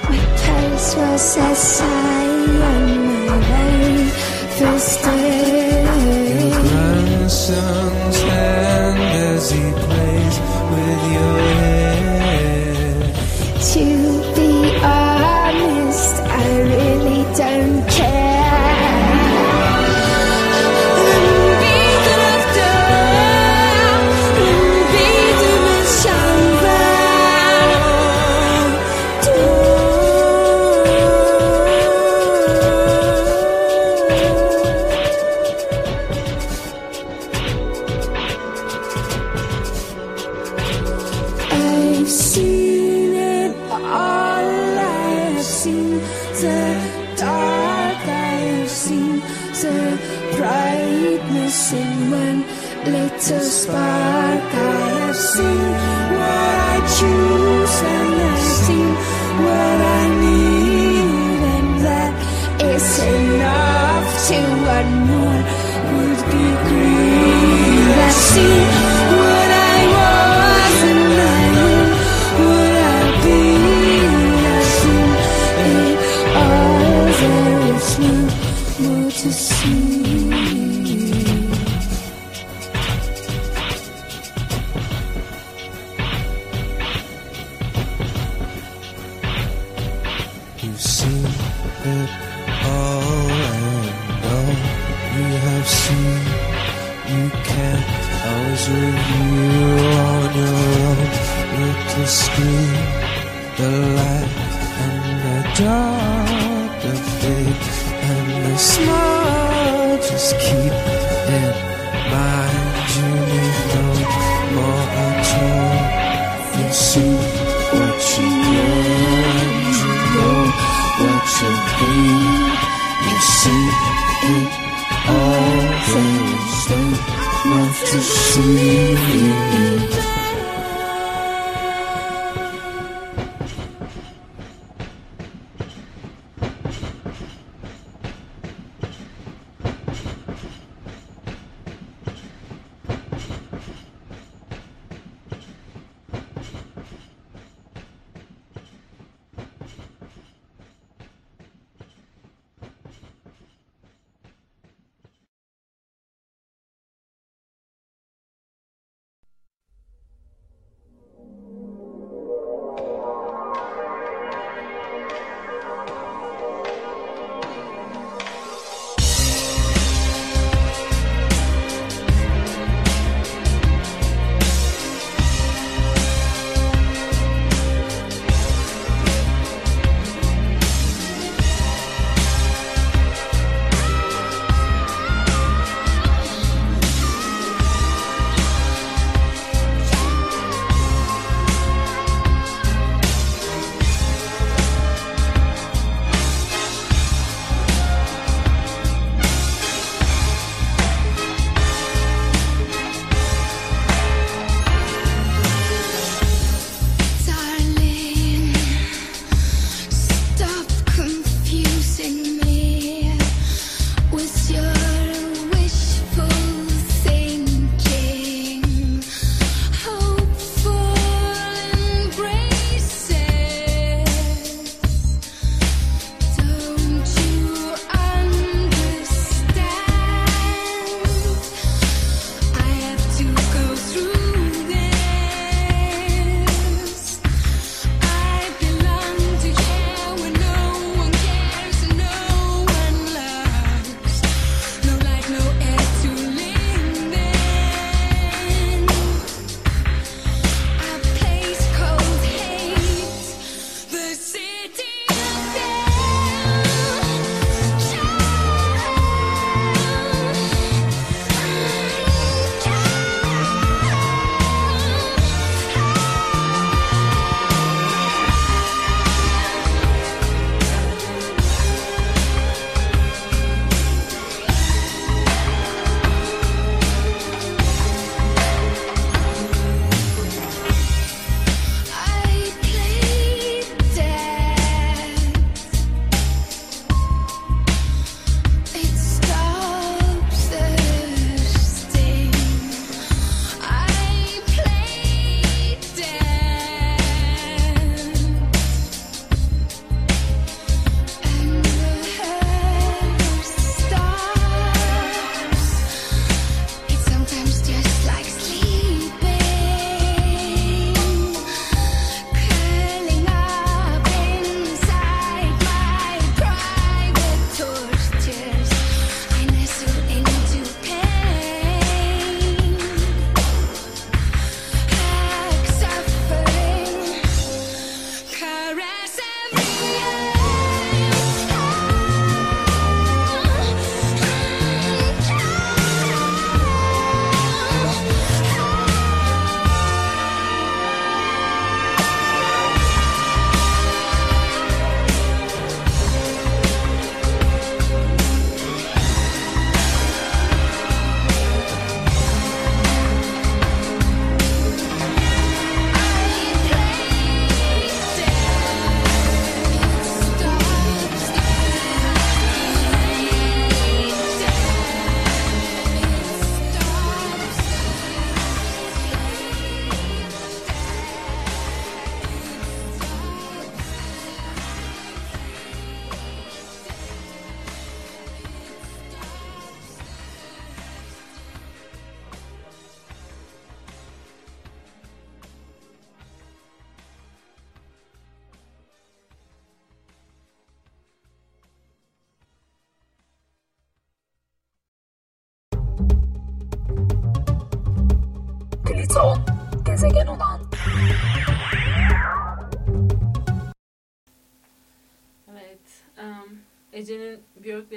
My pulse was as high on my.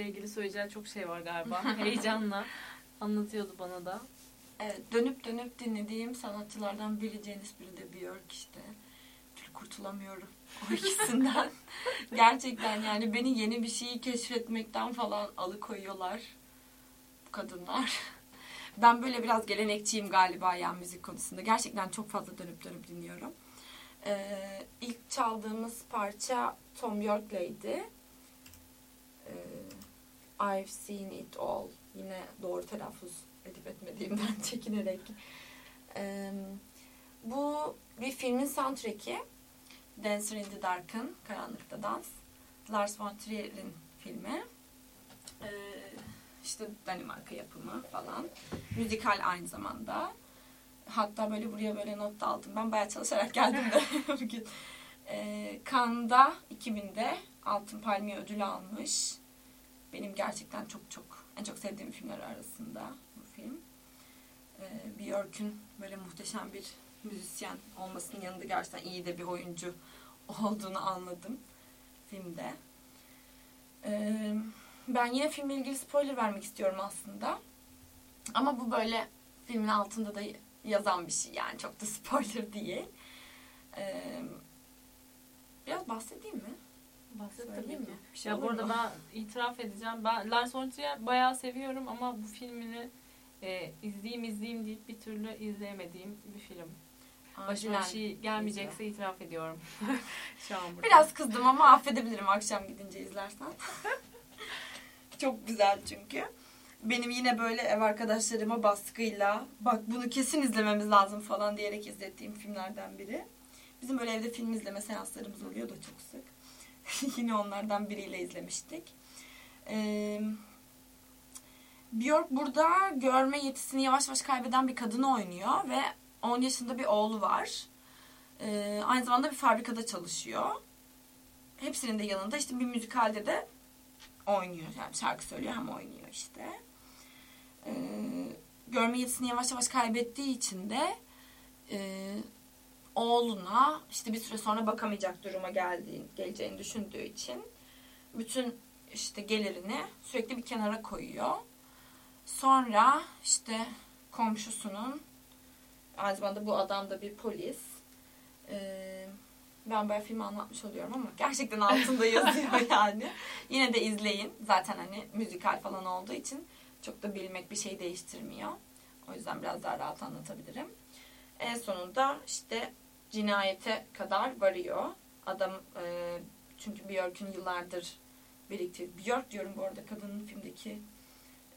İlgili söyleyeceği çok şey var galiba. Heyecanla anlatıyordu bana da. Evet, dönüp dönüp dinlediğim sanatçılardan biri Janis, biri de Björk işte. Bir kurtulamıyorum o ikisinden. Gerçekten yani beni yeni bir şeyi keşfetmekten falan alıkoyuyorlar bu kadınlar. Ben böyle biraz gelenekçiyim galiba ya müzik konusunda. Gerçekten çok fazla dönüp dönüp dinliyorum. Ee, ilk çaldığımız parça Tom York'leydi. I've seen it all. Yine doğru telaffuz edip etmediğimden çekinerek. Ee, bu bir filmin soundtrack'i. Dancer in the Dark'ın Karanlıkta Dans. Lars von Trier'in filmi. Ee, işte Danimarka yapımı falan. Müzikal aynı zamanda. Hatta böyle buraya böyle not da aldım. Ben bayağı çalışarak geldim de bugün. Ee, Cannes'da 2000'de Altın Palmiye ödülü almış. Benim gerçekten çok çok en çok sevdiğim filmler arasında bu film. Ee, Björk'ün böyle muhteşem bir müzisyen olmasının yanında gerçekten iyi de bir oyuncu olduğunu anladım filmde. Ee, ben yine filmle ilgili spoiler vermek istiyorum aslında. Ama bu böyle filmin altında da yazan bir şey yani çok da spoiler değil. Ee, biraz bahsedeyim mi? Bahset Söyleyeyim tabii mi? şey ya olur bu arada mu? ben itiraf edeceğim. Ben Lars von Trier bayağı seviyorum ama bu filmini e, izleyeyim izleyeyim deyip bir türlü izleyemediğim bir film. Başıma bir şey gelmeyecekse itiraf ediyorum. Şu an burada. Biraz kızdım ama affedebilirim akşam gidince izlersen. Çok güzel çünkü. Benim yine böyle ev arkadaşlarıma baskıyla bak bunu kesin izlememiz lazım falan diyerek izlettiğim filmlerden biri. Bizim böyle evde film izleme seanslarımız oluyor da çok sık. yine onlardan biriyle izlemiştik. Ee, Björk burada görme yetisini yavaş yavaş kaybeden bir kadını oynuyor ve 10 yaşında bir oğlu var. Ee, aynı zamanda bir fabrikada çalışıyor. Hepsinin de yanında işte bir müzikalde de oynuyor. Yani şarkı söylüyor hem oynuyor işte. Ee, görme yetisini yavaş yavaş kaybettiği için de e, oğluna işte bir süre sonra bakamayacak duruma geldiğini, geleceğini düşündüğü için bütün işte gelirini sürekli bir kenara koyuyor. Sonra işte komşusunun aynı zamanda bu adam da bir polis. Ee, ben böyle filmi anlatmış oluyorum ama gerçekten altında yazıyor yani. Yine de izleyin. Zaten hani müzikal falan olduğu için çok da bilmek bir şey değiştirmiyor. O yüzden biraz daha rahat anlatabilirim. En sonunda işte cinayete kadar varıyor. Adam e, çünkü Björk'ün yıllardır biriktirdiği... Björk diyorum bu arada kadının filmdeki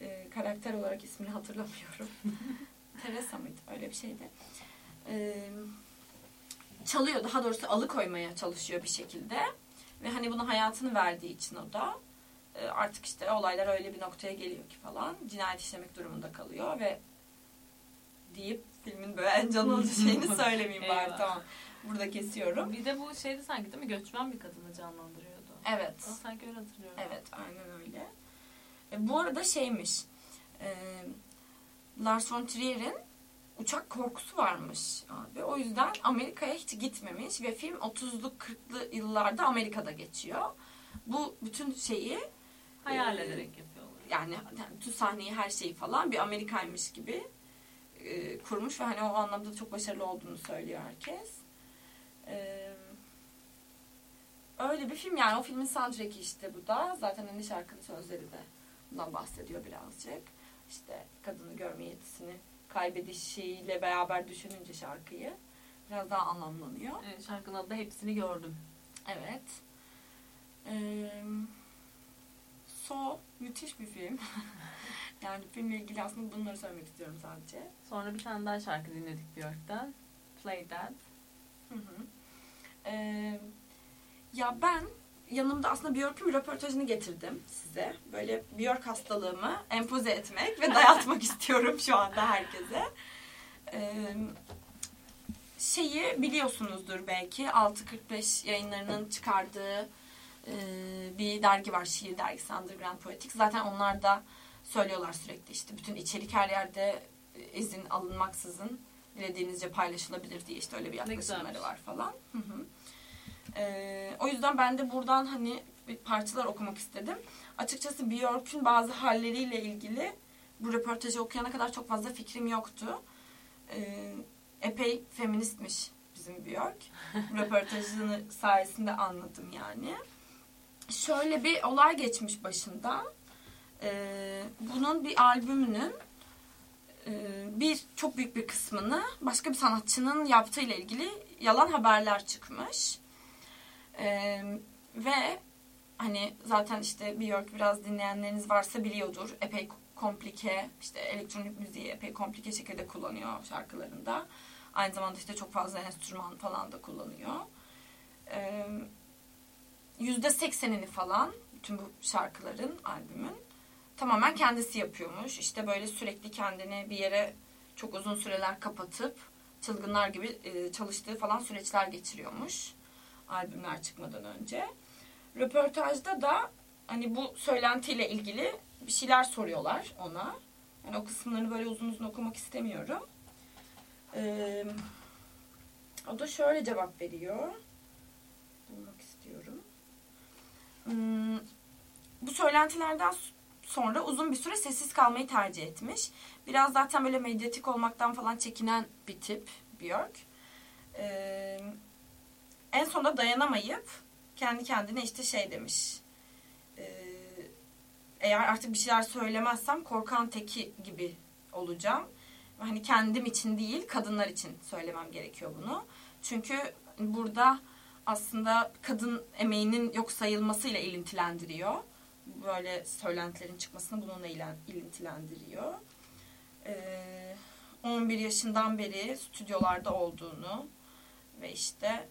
e, karakter olarak ismini hatırlamıyorum. Teresa mıydı? Öyle bir şeydi. Eee çalıyor daha doğrusu alıkoymaya çalışıyor bir şekilde. Ve hani buna hayatını verdiği için o da e, artık işte olaylar öyle bir noktaya geliyor ki falan cinayet işlemek durumunda kalıyor ve deyip filmin böyle en can alıcı şeyini söylemeyeyim bari Eyvah. tamam. Burada kesiyorum. Bir de bu şeydi sanki değil mi? Göçmen bir kadını canlandırıyordu. Evet. O sanki öyle hatırlıyorum. Evet aynen öyle. E, bu arada şeymiş e, Lars von Trier'in uçak korkusu varmış abi. O yüzden Amerika'ya hiç gitmemiş ve film 30'lu 40'lı yıllarda Amerika'da geçiyor. Bu bütün şeyi Hayal Ee, ederek yapıyorlar. yani bütün sahneyi her şeyi falan bir Amerika'ymış gibi e, kurmuş ve hani o anlamda da çok başarılı olduğunu söylüyor herkes. E, öyle bir film yani o filmin soundtrack'i işte bu da. Zaten hani şarkının sözleri de bundan bahsediyor birazcık. İşte kadını görme yetisini kaybedişiyle beraber düşününce şarkıyı biraz daha anlamlanıyor. Evet, şarkının adı da hepsini gördüm. Evet. Ee, so müthiş bir film. yani filmle ilgili aslında bunları söylemek istiyorum sadece. Sonra bir tane daha şarkı dinledik Björk'ten. Play That. Hı hı. Ee, ya ben yanımda aslında Björk'ün bir röportajını getirdim size. Böyle Björk hastalığımı empoze etmek ve dayatmak istiyorum şu anda herkese. Ee, şeyi biliyorsunuzdur belki 645 yayınlarının çıkardığı e, bir dergi var şiir dergisi Underground Poetics. Zaten onlar da söylüyorlar sürekli işte bütün içerik her yerde izin alınmaksızın dilediğinizce paylaşılabilir diye işte öyle bir yaklaşımları var falan. Hı hı. Ee, o yüzden ben de buradan hani bir parçalar okumak istedim. Açıkçası Björk'ün bazı halleriyle ilgili bu röportajı okuyana kadar çok fazla fikrim yoktu. Ee, epey feministmiş bizim Björk. Röportajını sayesinde anladım yani. Şöyle bir olay geçmiş başında. Ee, bunun bir albümünün e, bir çok büyük bir kısmını başka bir sanatçının yaptığıyla ilgili yalan haberler çıkmış. Ee, ve hani zaten işte Björk biraz dinleyenleriniz varsa biliyordur. Epey komplike, işte elektronik müziği epey komplike şekilde kullanıyor şarkılarında. Aynı zamanda işte çok fazla enstrüman falan da kullanıyor. Ee, Yüzde seksenini falan bütün bu şarkıların, albümün tamamen kendisi yapıyormuş. İşte böyle sürekli kendini bir yere çok uzun süreler kapatıp çılgınlar gibi e, çalıştığı falan süreçler geçiriyormuş. Albümler çıkmadan önce. Röportajda da hani bu söylentiyle ilgili bir şeyler soruyorlar ona. Yani o kısımlarını böyle uzun uzun okumak istemiyorum. Ee, o da şöyle cevap veriyor. Bulmak istiyorum. Hmm, bu söylentilerden sonra uzun bir süre sessiz kalmayı tercih etmiş. Biraz zaten böyle medyatik olmaktan falan çekinen bir tip Björk. Ee, en sonunda dayanamayıp kendi kendine işte şey demiş. Ee, eğer artık bir şeyler söylemezsem korkan teki gibi olacağım. Hani kendim için değil kadınlar için söylemem gerekiyor bunu. Çünkü burada aslında kadın emeğinin yok sayılmasıyla ilintilendiriyor. Böyle söylentilerin çıkmasını bununla ilen- ilintilendiriyor. Ee, 11 yaşından beri stüdyolarda olduğunu ve işte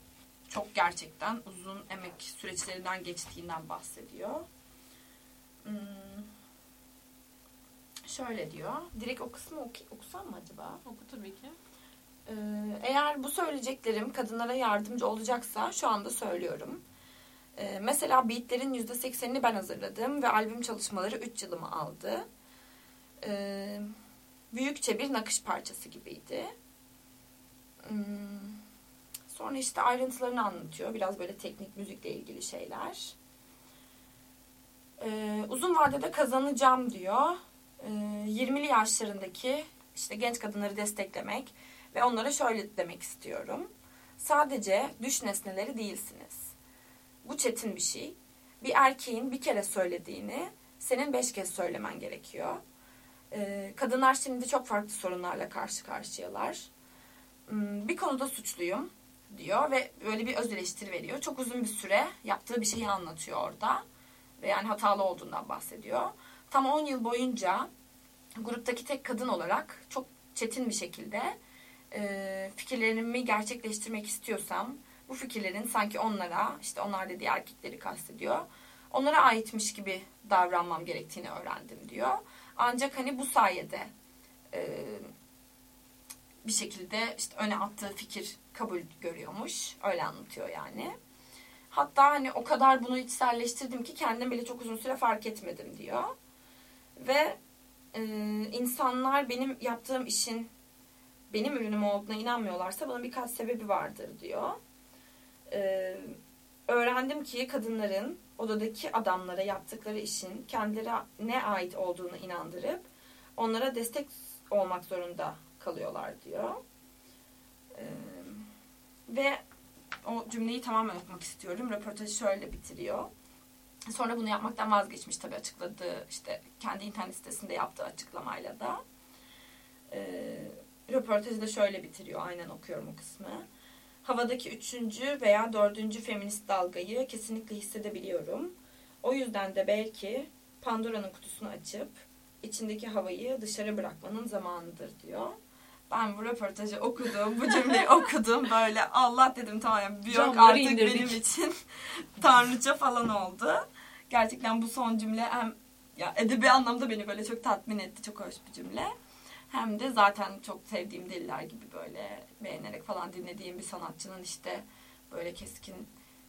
çok gerçekten uzun emek süreçlerinden geçtiğinden bahsediyor. Hmm. Şöyle diyor. Direkt o kısmı oku- okusam mı acaba? Oku tabii ki. Ee, eğer bu söyleyeceklerim kadınlara yardımcı olacaksa şu anda söylüyorum. Ee, mesela beatlerin %80'ini ben hazırladım ve albüm çalışmaları 3 yılımı aldı. Ee, büyükçe bir nakış parçası gibiydi. Hmm, sonra işte ayrıntılarını anlatıyor. Biraz böyle teknik müzikle ilgili şeyler. Ee, uzun vadede kazanacağım diyor. Ee, 20'li yaşlarındaki işte genç kadınları desteklemek ve onlara şöyle demek istiyorum. Sadece düş nesneleri değilsiniz. Bu çetin bir şey. Bir erkeğin bir kere söylediğini senin beş kez söylemen gerekiyor. Ee, kadınlar şimdi çok farklı sorunlarla karşı karşıyalar. Hmm, Bir konuda suçluyum diyor ve böyle bir öz eleştiri veriyor. Çok uzun bir süre yaptığı bir şeyi anlatıyor orada. Ve yani hatalı olduğundan bahsediyor. Tam 10 yıl boyunca gruptaki tek kadın olarak çok çetin bir şekilde e, fikirlerimi gerçekleştirmek istiyorsam bu fikirlerin sanki onlara işte onlar dediği erkekleri kastediyor. Onlara aitmiş gibi davranmam gerektiğini öğrendim diyor. Ancak hani bu sayede e, bir şekilde işte öne attığı fikir kabul görüyormuş. Öyle anlatıyor yani. Hatta hani o kadar bunu içselleştirdim ki kendim bile çok uzun süre fark etmedim diyor. Ve e, insanlar benim yaptığım işin benim ürünüm olduğuna inanmıyorlarsa bunun birkaç sebebi vardır diyor. E, öğrendim ki kadınların odadaki adamlara yaptıkları işin kendilerine ait olduğunu inandırıp onlara destek olmak zorunda kalıyorlar diyor. E, ve o cümleyi tamamen okumak istiyorum. Röportajı şöyle bitiriyor. Sonra bunu yapmaktan vazgeçmiş tabii açıkladığı işte kendi internet sitesinde yaptığı açıklamayla da. Ee, röportajı da şöyle bitiriyor. Aynen okuyorum o kısmı. Havadaki üçüncü veya dördüncü feminist dalgayı kesinlikle hissedebiliyorum. O yüzden de belki Pandora'nın kutusunu açıp içindeki havayı dışarı bırakmanın zamanıdır diyor. Ben bu röportajı okudum, bu cümleyi okudum böyle Allah dedim tamam yani Björk artık indirdik. benim için tanrıça falan oldu. Gerçekten bu son cümle hem ya edebi anlamda beni böyle çok tatmin etti. Çok hoş bir cümle. Hem de zaten çok sevdiğim deliler gibi böyle beğenerek falan dinlediğim bir sanatçının işte böyle keskin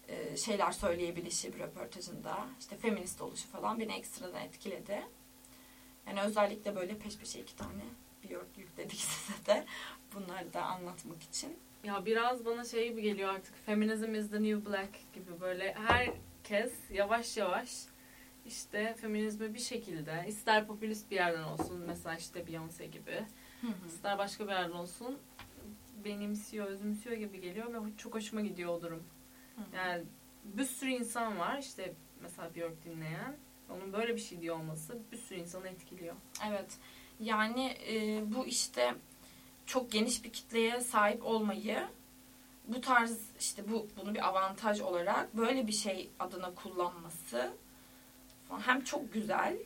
e, şeyler söyleyebilişi bir röportajında işte feminist oluşu falan beni ekstradan etkiledi. Yani özellikle böyle peş peşe iki tane Björk yükledik size de. bunları da anlatmak için. Ya biraz bana şey gibi geliyor artık. Feminism is the new black gibi böyle herkes yavaş yavaş işte feminizmi bir şekilde ister popülist bir yerden olsun mesela işte Beyoncé gibi ister başka bir yerden olsun benimsiyor, özümsüyor gibi geliyor ve çok hoşuma gidiyor o durum. Yani bir sürü insan var işte mesela Björk dinleyen onun böyle bir şey diyor olması bir sürü insanı etkiliyor. Evet. Yani e, bu işte çok geniş bir kitleye sahip olmayı bu tarz işte bu bunu bir avantaj olarak böyle bir şey adına kullanması hem çok güzel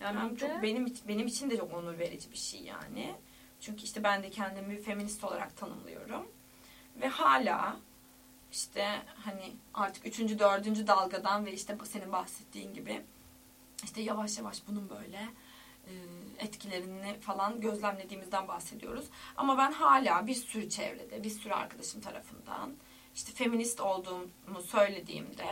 Yani hem bir çok de- benim benim için de çok onur verici bir şey yani. Çünkü işte ben de kendimi feminist olarak tanımlıyorum. Ve hala işte hani artık üçüncü, dördüncü dalgadan ve işte senin bahsettiğin gibi işte yavaş yavaş bunun böyle e, etkilerini falan gözlemlediğimizden bahsediyoruz. Ama ben hala bir sürü çevrede, bir sürü arkadaşım tarafından işte feminist olduğumu söylediğimde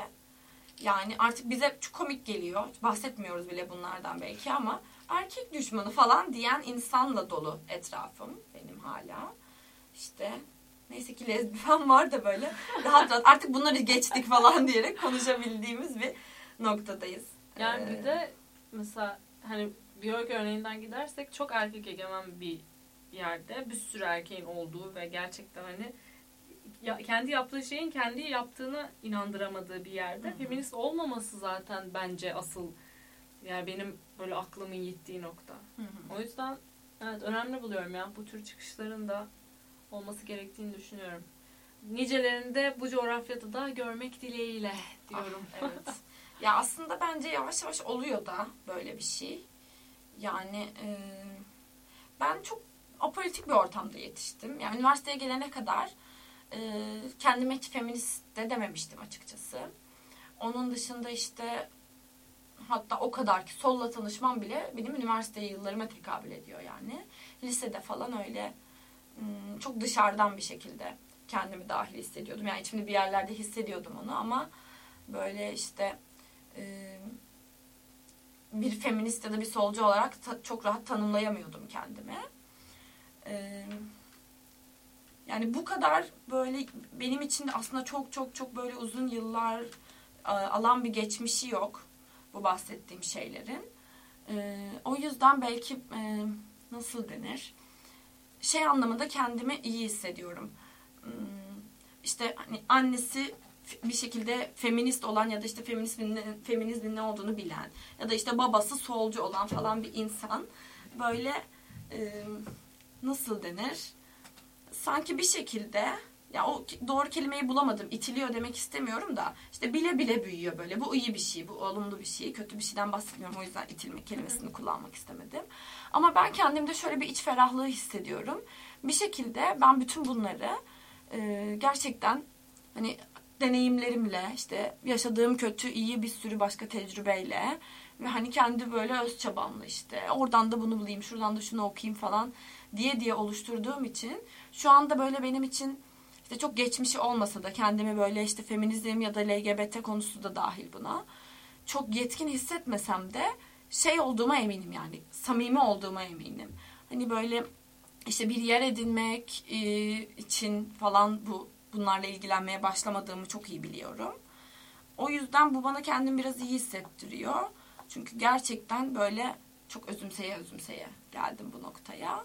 yani artık bize çok komik geliyor. Bahsetmiyoruz bile bunlardan belki ama erkek düşmanı falan diyen insanla dolu etrafım benim hala. İşte neyse ki lezbiyen var da böyle rahat rahat artık bunları geçtik falan diyerek konuşabildiğimiz bir noktadayız. Yani Ee, bir de mesela hani Björk örneğinden gidersek çok erkek egemen bir yerde bir sürü erkeğin olduğu ve gerçekten hani ya, kendi yaptığı şeyin kendi yaptığına inandıramadığı bir yerde feminist olmaması zaten bence asıl yani benim böyle aklımın yittiği nokta. Hı hı. O yüzden evet önemli buluyorum ya bu tür çıkışların da olması gerektiğini düşünüyorum. Nicelerini de bu coğrafyada da görmek dileğiyle diyorum. Ah, evet. ya aslında bence yavaş yavaş oluyor da böyle bir şey. Yani e, ben çok apolitik bir ortamda yetiştim. Yani üniversiteye gelene kadar e, kendime hiç feminist de dememiştim açıkçası. Onun dışında işte hatta o kadar ki solla tanışmam bile benim üniversite yıllarıma tekabül ediyor yani. Lisede falan öyle hmm, çok dışarıdan bir şekilde kendimi dahil hissediyordum. Yani içimde bir yerlerde hissediyordum onu ama böyle işte bir feminist ya da bir solcu olarak çok rahat tanımlayamıyordum kendimi. Yani bu kadar böyle benim için aslında çok çok çok böyle uzun yıllar e, alan bir geçmişi yok bu bahsettiğim şeylerin. E, o yüzden belki e, nasıl denir? Şey anlamında kendimi iyi hissediyorum. Hmm, işte hani annesi bir şekilde feminist olan ya da işte feminizmin ne, feminizmin ne olduğunu bilen ya da işte babası solcu olan falan bir insan böyle nasıl denir? Sanki bir şekilde ya o doğru kelimeyi bulamadım. İtiliyor demek istemiyorum da işte bile bile büyüyor böyle. Bu iyi bir şey, bu olumlu bir şey. Kötü bir şeyden bahsetmiyorum. O yüzden itilme kelimesini kullanmak istemedim. Ama ben kendimde şöyle bir iç ferahlığı hissediyorum. Bir şekilde ben bütün bunları e, gerçekten hani deneyimlerimle işte yaşadığım kötü iyi bir sürü başka tecrübeyle ve hani kendi böyle öz çabamla işte oradan da bunu bulayım şuradan da şunu okuyayım falan diye diye oluşturduğum için şu anda böyle benim için işte çok geçmişi olmasa da kendimi böyle işte feminizm ya da LGBT konusu da dahil buna çok yetkin hissetmesem de şey olduğuma eminim yani samimi olduğuma eminim. Hani böyle işte bir yer edinmek e, için falan bu bunlarla ilgilenmeye başlamadığımı çok iyi biliyorum. O yüzden bu bana kendimi biraz iyi hissettiriyor. Çünkü gerçekten böyle çok özümseye özümseye geldim bu noktaya.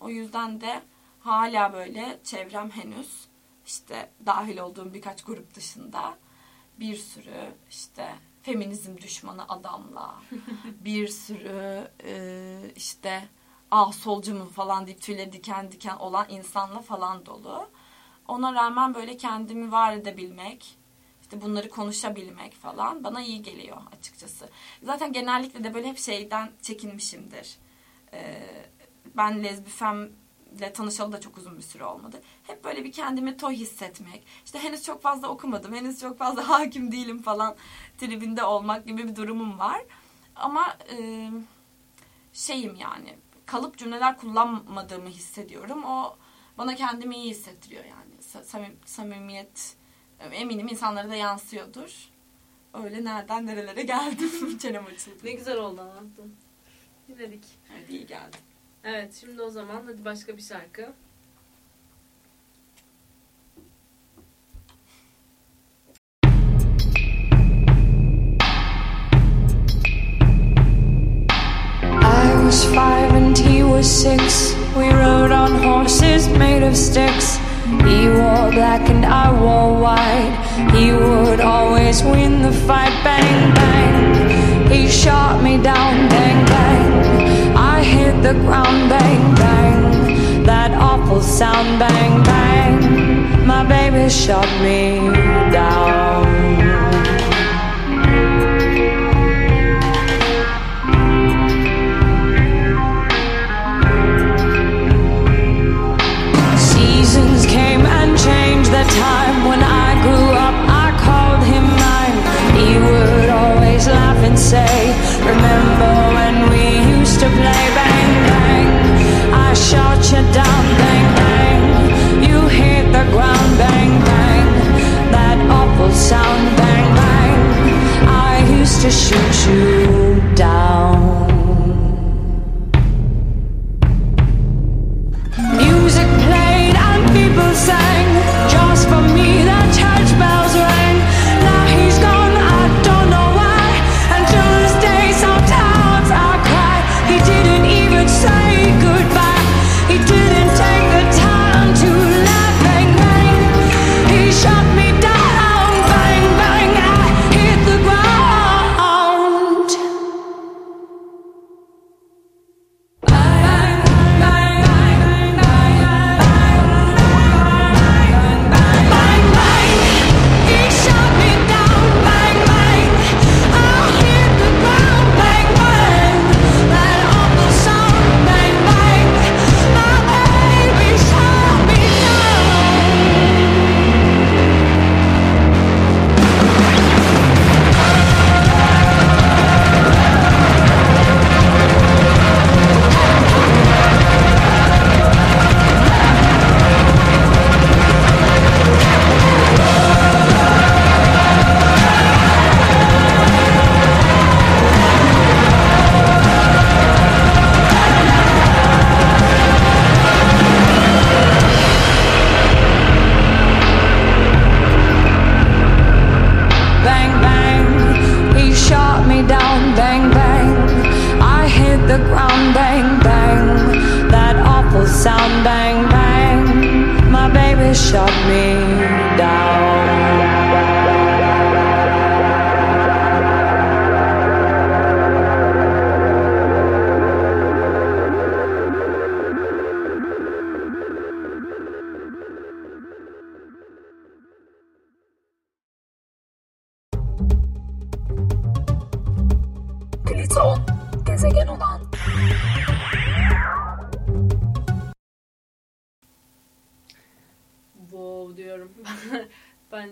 O yüzden de hala böyle çevrem henüz işte dahil olduğum birkaç grup dışında bir sürü işte feminizm düşmanı adamla bir sürü e, işte ah solcu mu falan deyip tüyleri diken diken olan insanla falan dolu. Ona rağmen böyle kendimi var edebilmek, işte bunları konuşabilmek falan bana iyi geliyor açıkçası. Zaten genellikle de böyle hep şeyden çekinmişimdir. Ee, ben lezbifemle tanışalı da çok uzun bir süre olmadı. Hep böyle bir kendimi toy hissetmek. İşte henüz çok fazla okumadım, henüz çok fazla hakim değilim falan tribinde olmak gibi bir durumum var. Ama e, şeyim yani kalıp cümleler kullanmadığımı hissediyorum. O bana kendimi iyi hissettiriyor yani. Sa- samim- samimiyet eminim insanlara da yansıyordur. Öyle nereden nerelere geldim. Çenem açıldı. Ne güzel oldu anlattın. Dinledik. Evet, iyi geldi. Evet şimdi o zaman hadi başka bir şarkı. was five and he was six. We rode on horses made of sticks. He wore black and I wore white. He would always win the fight, bang, bang. He shot me down. Bang, bang. I hit the ground. Bang, bang. That awful sound. Bang, bang. My baby shot me down. Seasons came and changed the time say, Remember when we used to play bang bang? I shot you down, bang bang. You hit the ground, bang bang. That awful sound, bang bang. I used to shoot you down.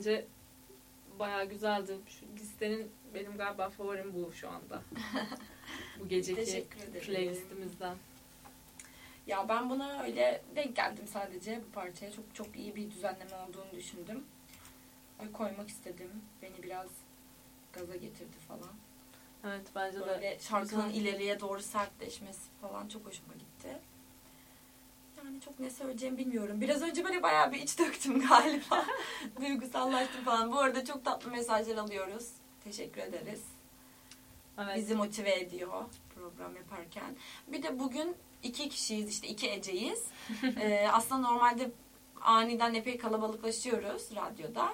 Bence bayağı güzeldi. Şu listenin benim galiba favorim bu şu anda. bu geceki playlistimizden. Ya ben buna öyle denk geldim sadece bu parçaya. Çok çok iyi bir düzenleme olduğunu düşündüm. Koymak istedim. Beni biraz gaza getirdi falan. Evet bence de. Böyle şarkının güzel. ileriye doğru sertleşmesi falan çok hoşuma gitti. Yani çok ne söyleyeceğimi bilmiyorum. Biraz önce böyle bayağı bir iç döktüm galiba. Duygusallaştım falan. Bu arada çok tatlı mesajlar alıyoruz. Teşekkür ederiz. Evet. Bizi motive ediyor program yaparken. Bir de bugün iki kişiyiz işte iki Ece'yiz. Ee, aslında normalde aniden epey kalabalıklaşıyoruz radyoda.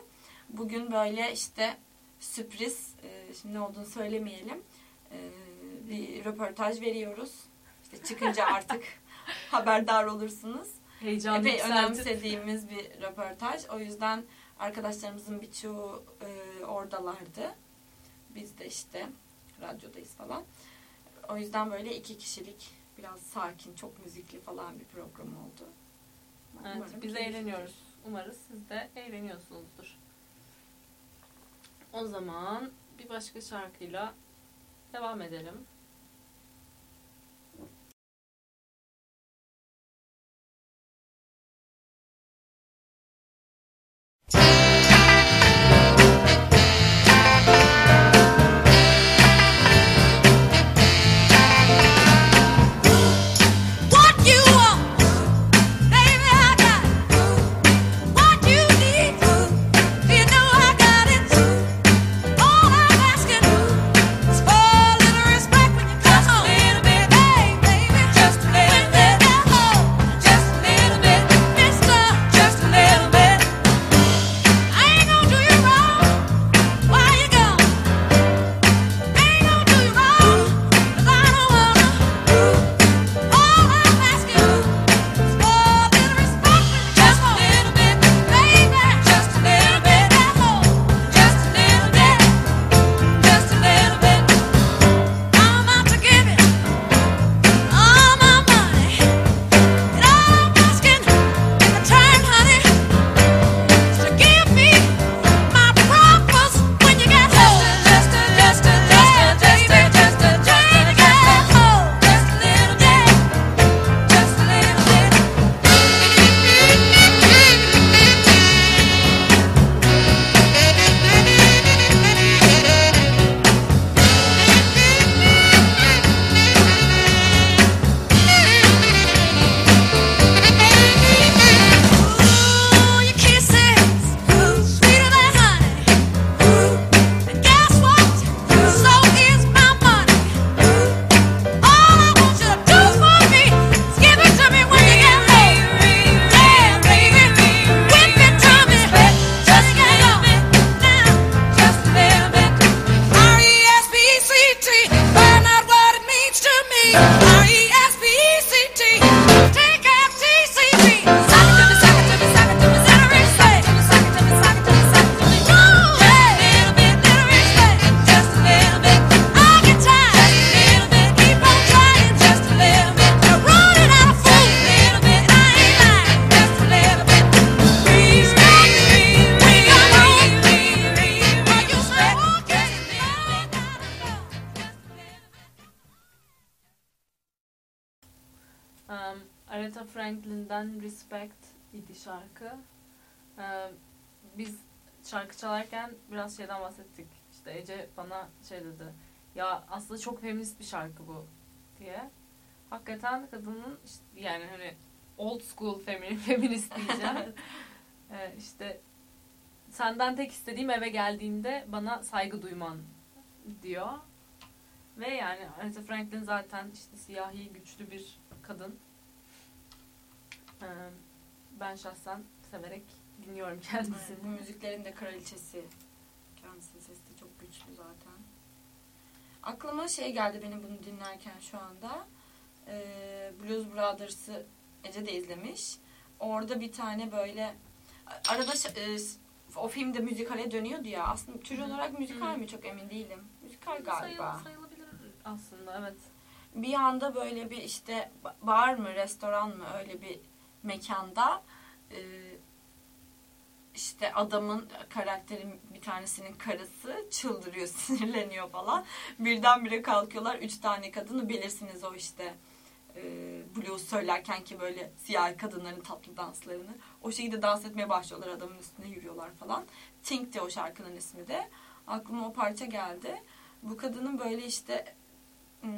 Bugün böyle işte sürpriz, e, şimdi ne olduğunu söylemeyelim. E, bir röportaj veriyoruz. İşte çıkınca artık haberdar olursunuz. Heyecanlı Epey yükseldi. önemsediğimiz bir röportaj. O yüzden arkadaşlarımızın birçoğu e, oradalardı. Biz de işte radyodayız falan. O yüzden böyle iki kişilik biraz sakin, çok müzikli falan bir program oldu. Evet, Umarım biz eğleniyoruz. Umarız siz de eğleniyorsunuzdur. O zaman bir başka şarkıyla devam edelim. Şarkı çalarken biraz şeyden bahsettik. İşte Ece bana şey dedi. Ya aslında çok feminist bir şarkı bu diye. Hakikaten kadının işte yani hani old school femin, feminist diyeceğim. ee, işte senden tek istediğim eve geldiğimde bana saygı duyman diyor. Ve yani Aretha Franklin zaten işte siyahi güçlü bir kadın. Ee, ben şahsen severek dinliyorum kendisini. Evet, bu müziklerin de kraliçesi. Kendisinin sesi de çok güçlü zaten. Aklıma şey geldi benim bunu dinlerken şu anda. Ee, Blues Brothers'ı Ece de izlemiş. Orada bir tane böyle arada e, o filmde müzikale dönüyordu ya. Aslında tür olarak müzikal mi çok emin değilim. Müzikal galiba. Sayıl- sayılabilir aslında evet. bir anda böyle bir işte ba- bar mı restoran mı öyle bir mekanda e, işte adamın karakterin bir tanesinin karısı çıldırıyor sinirleniyor falan birdenbire kalkıyorlar üç tane kadını bilirsiniz o işte e, blues söylerken ki böyle siyah kadınların tatlı danslarını o şekilde dans etmeye başlıyorlar adamın üstüne yürüyorlar falan Think de o şarkının ismi de aklıma o parça geldi bu kadının böyle işte hmm,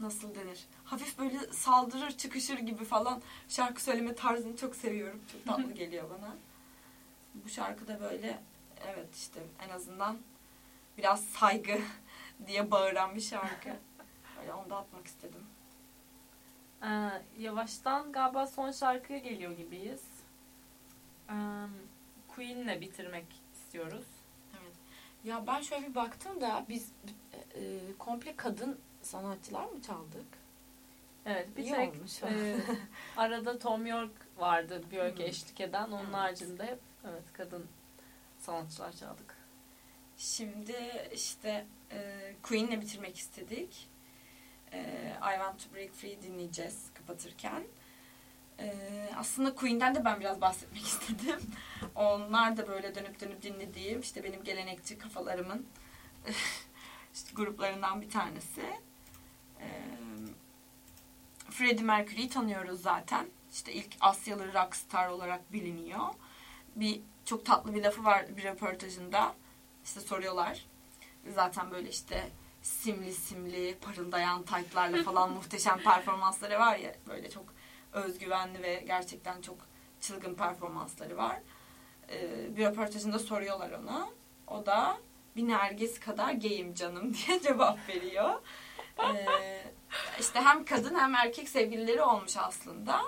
nasıl denir? Hafif böyle saldırır çıkışır gibi falan şarkı söyleme tarzını çok seviyorum. Çok tatlı geliyor bana. Bu şarkıda böyle evet işte en azından biraz saygı diye bağıran bir şarkı. Öyle onu da atmak istedim. Ee, yavaştan galiba son şarkıya geliyor gibiyiz. Ee, Queen'le bitirmek istiyoruz. Evet. Ya ben şöyle bir baktım da biz e, komple kadın sanatçılar mı çaldık? Evet bir İyi tek olmuş. e, arada Tom York vardı Björk'e Hı. eşlik eden. Onun Evet. haricinde hep evet kadın sanatçılar çaldık. Şimdi işte e, Queen'le bitirmek istedik. E, I Want To Break Free dinleyeceğiz kapatırken. E, aslında Queen'den de ben biraz bahsetmek istedim. Onlar da böyle dönüp dönüp dinlediğim işte benim gelenekçi kafalarımın işte gruplarından bir tanesi. E, Freddie Mercury'yi tanıyoruz zaten. İşte ilk Asyalı rockstar olarak biliniyor. Bir çok tatlı bir lafı var bir röportajında. İşte soruyorlar. Zaten böyle işte simli simli parıldayan taytlarla falan muhteşem performansları var ya böyle çok özgüvenli ve gerçekten çok çılgın performansları var. Ee, bir röportajında soruyorlar ona. O da bir nergis kadar gayim canım diye cevap veriyor. Ee, işte hem kadın hem erkek sevgilileri olmuş aslında.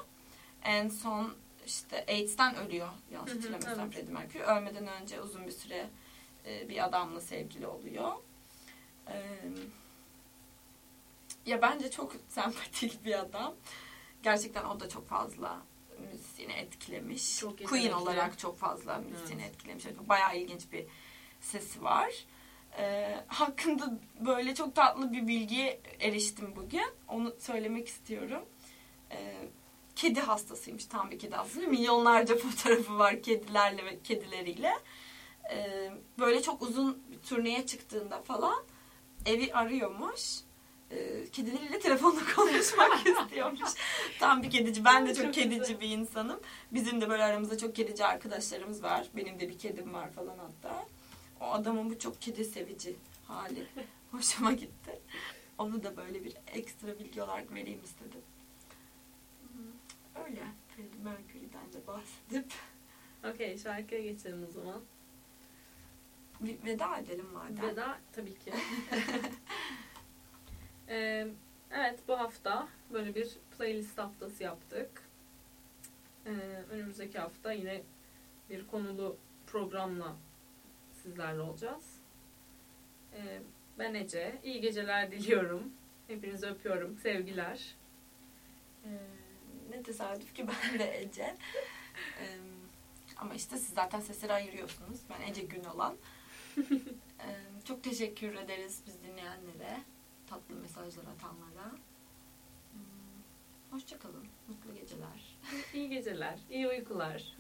En son işte AIDS'ten ölüyor yanlış hatırlamıyorsam evet. Freddie Mercury. Ölmeden önce uzun bir süre e, bir adamla sevgili oluyor. Ee, ya bence çok sempatik bir adam. Gerçekten o da çok fazla müzisyeni etkilemiş. Çok Queen yetenekli. olarak çok fazla müzisyeni Evet. etkilemiş. Bayağı ilginç bir sesi var. Ee, hakkında böyle çok tatlı bir bilgiye eriştim bugün. Onu söylemek istiyorum. Ee, kedi hastasıymış. Tam bir kedi hastası. Milyonlarca fotoğrafı var kedilerle ve kedileriyle. Ee, böyle çok uzun bir turneye çıktığında falan evi arıyormuş. Ee, kedileriyle telefonla konuşmak istiyormuş. Tam bir kedici. Ben de çok, Çok kedici güzel. bir insanım. Bizim de böyle aramızda çok kedici arkadaşlarımız var. Benim de bir kedim var falan hatta. O adamın bu çok kedi sevici hali. Hoşuma gitti. Onu da böyle bir ekstra bilgi olarak vereyim istedim. Öyle. Freddie Mercury'den de bahsedip Okey şarkıya geçelim o zaman. bir veda edelim madem. Veda tabii ki. Ee, evet bu hafta böyle bir playlist haftası yaptık. Ee, önümüzdeki hafta yine bir konulu programla sizlerle olacağız. Ee, ben Ece. İyi geceler diliyorum. Hepinizi öpüyorum. Sevgiler. Ee, ne tesadüf ki ben de Ece. Ee, ama işte siz zaten sesleri ayırıyorsunuz. Ben Ece Gün olan. Ee, çok teşekkür ederiz biz dinleyenlere. Tatlı mesajlar atanlara. Hoşçakalın. Mutlu geceler. İyi geceler. iyi uykular.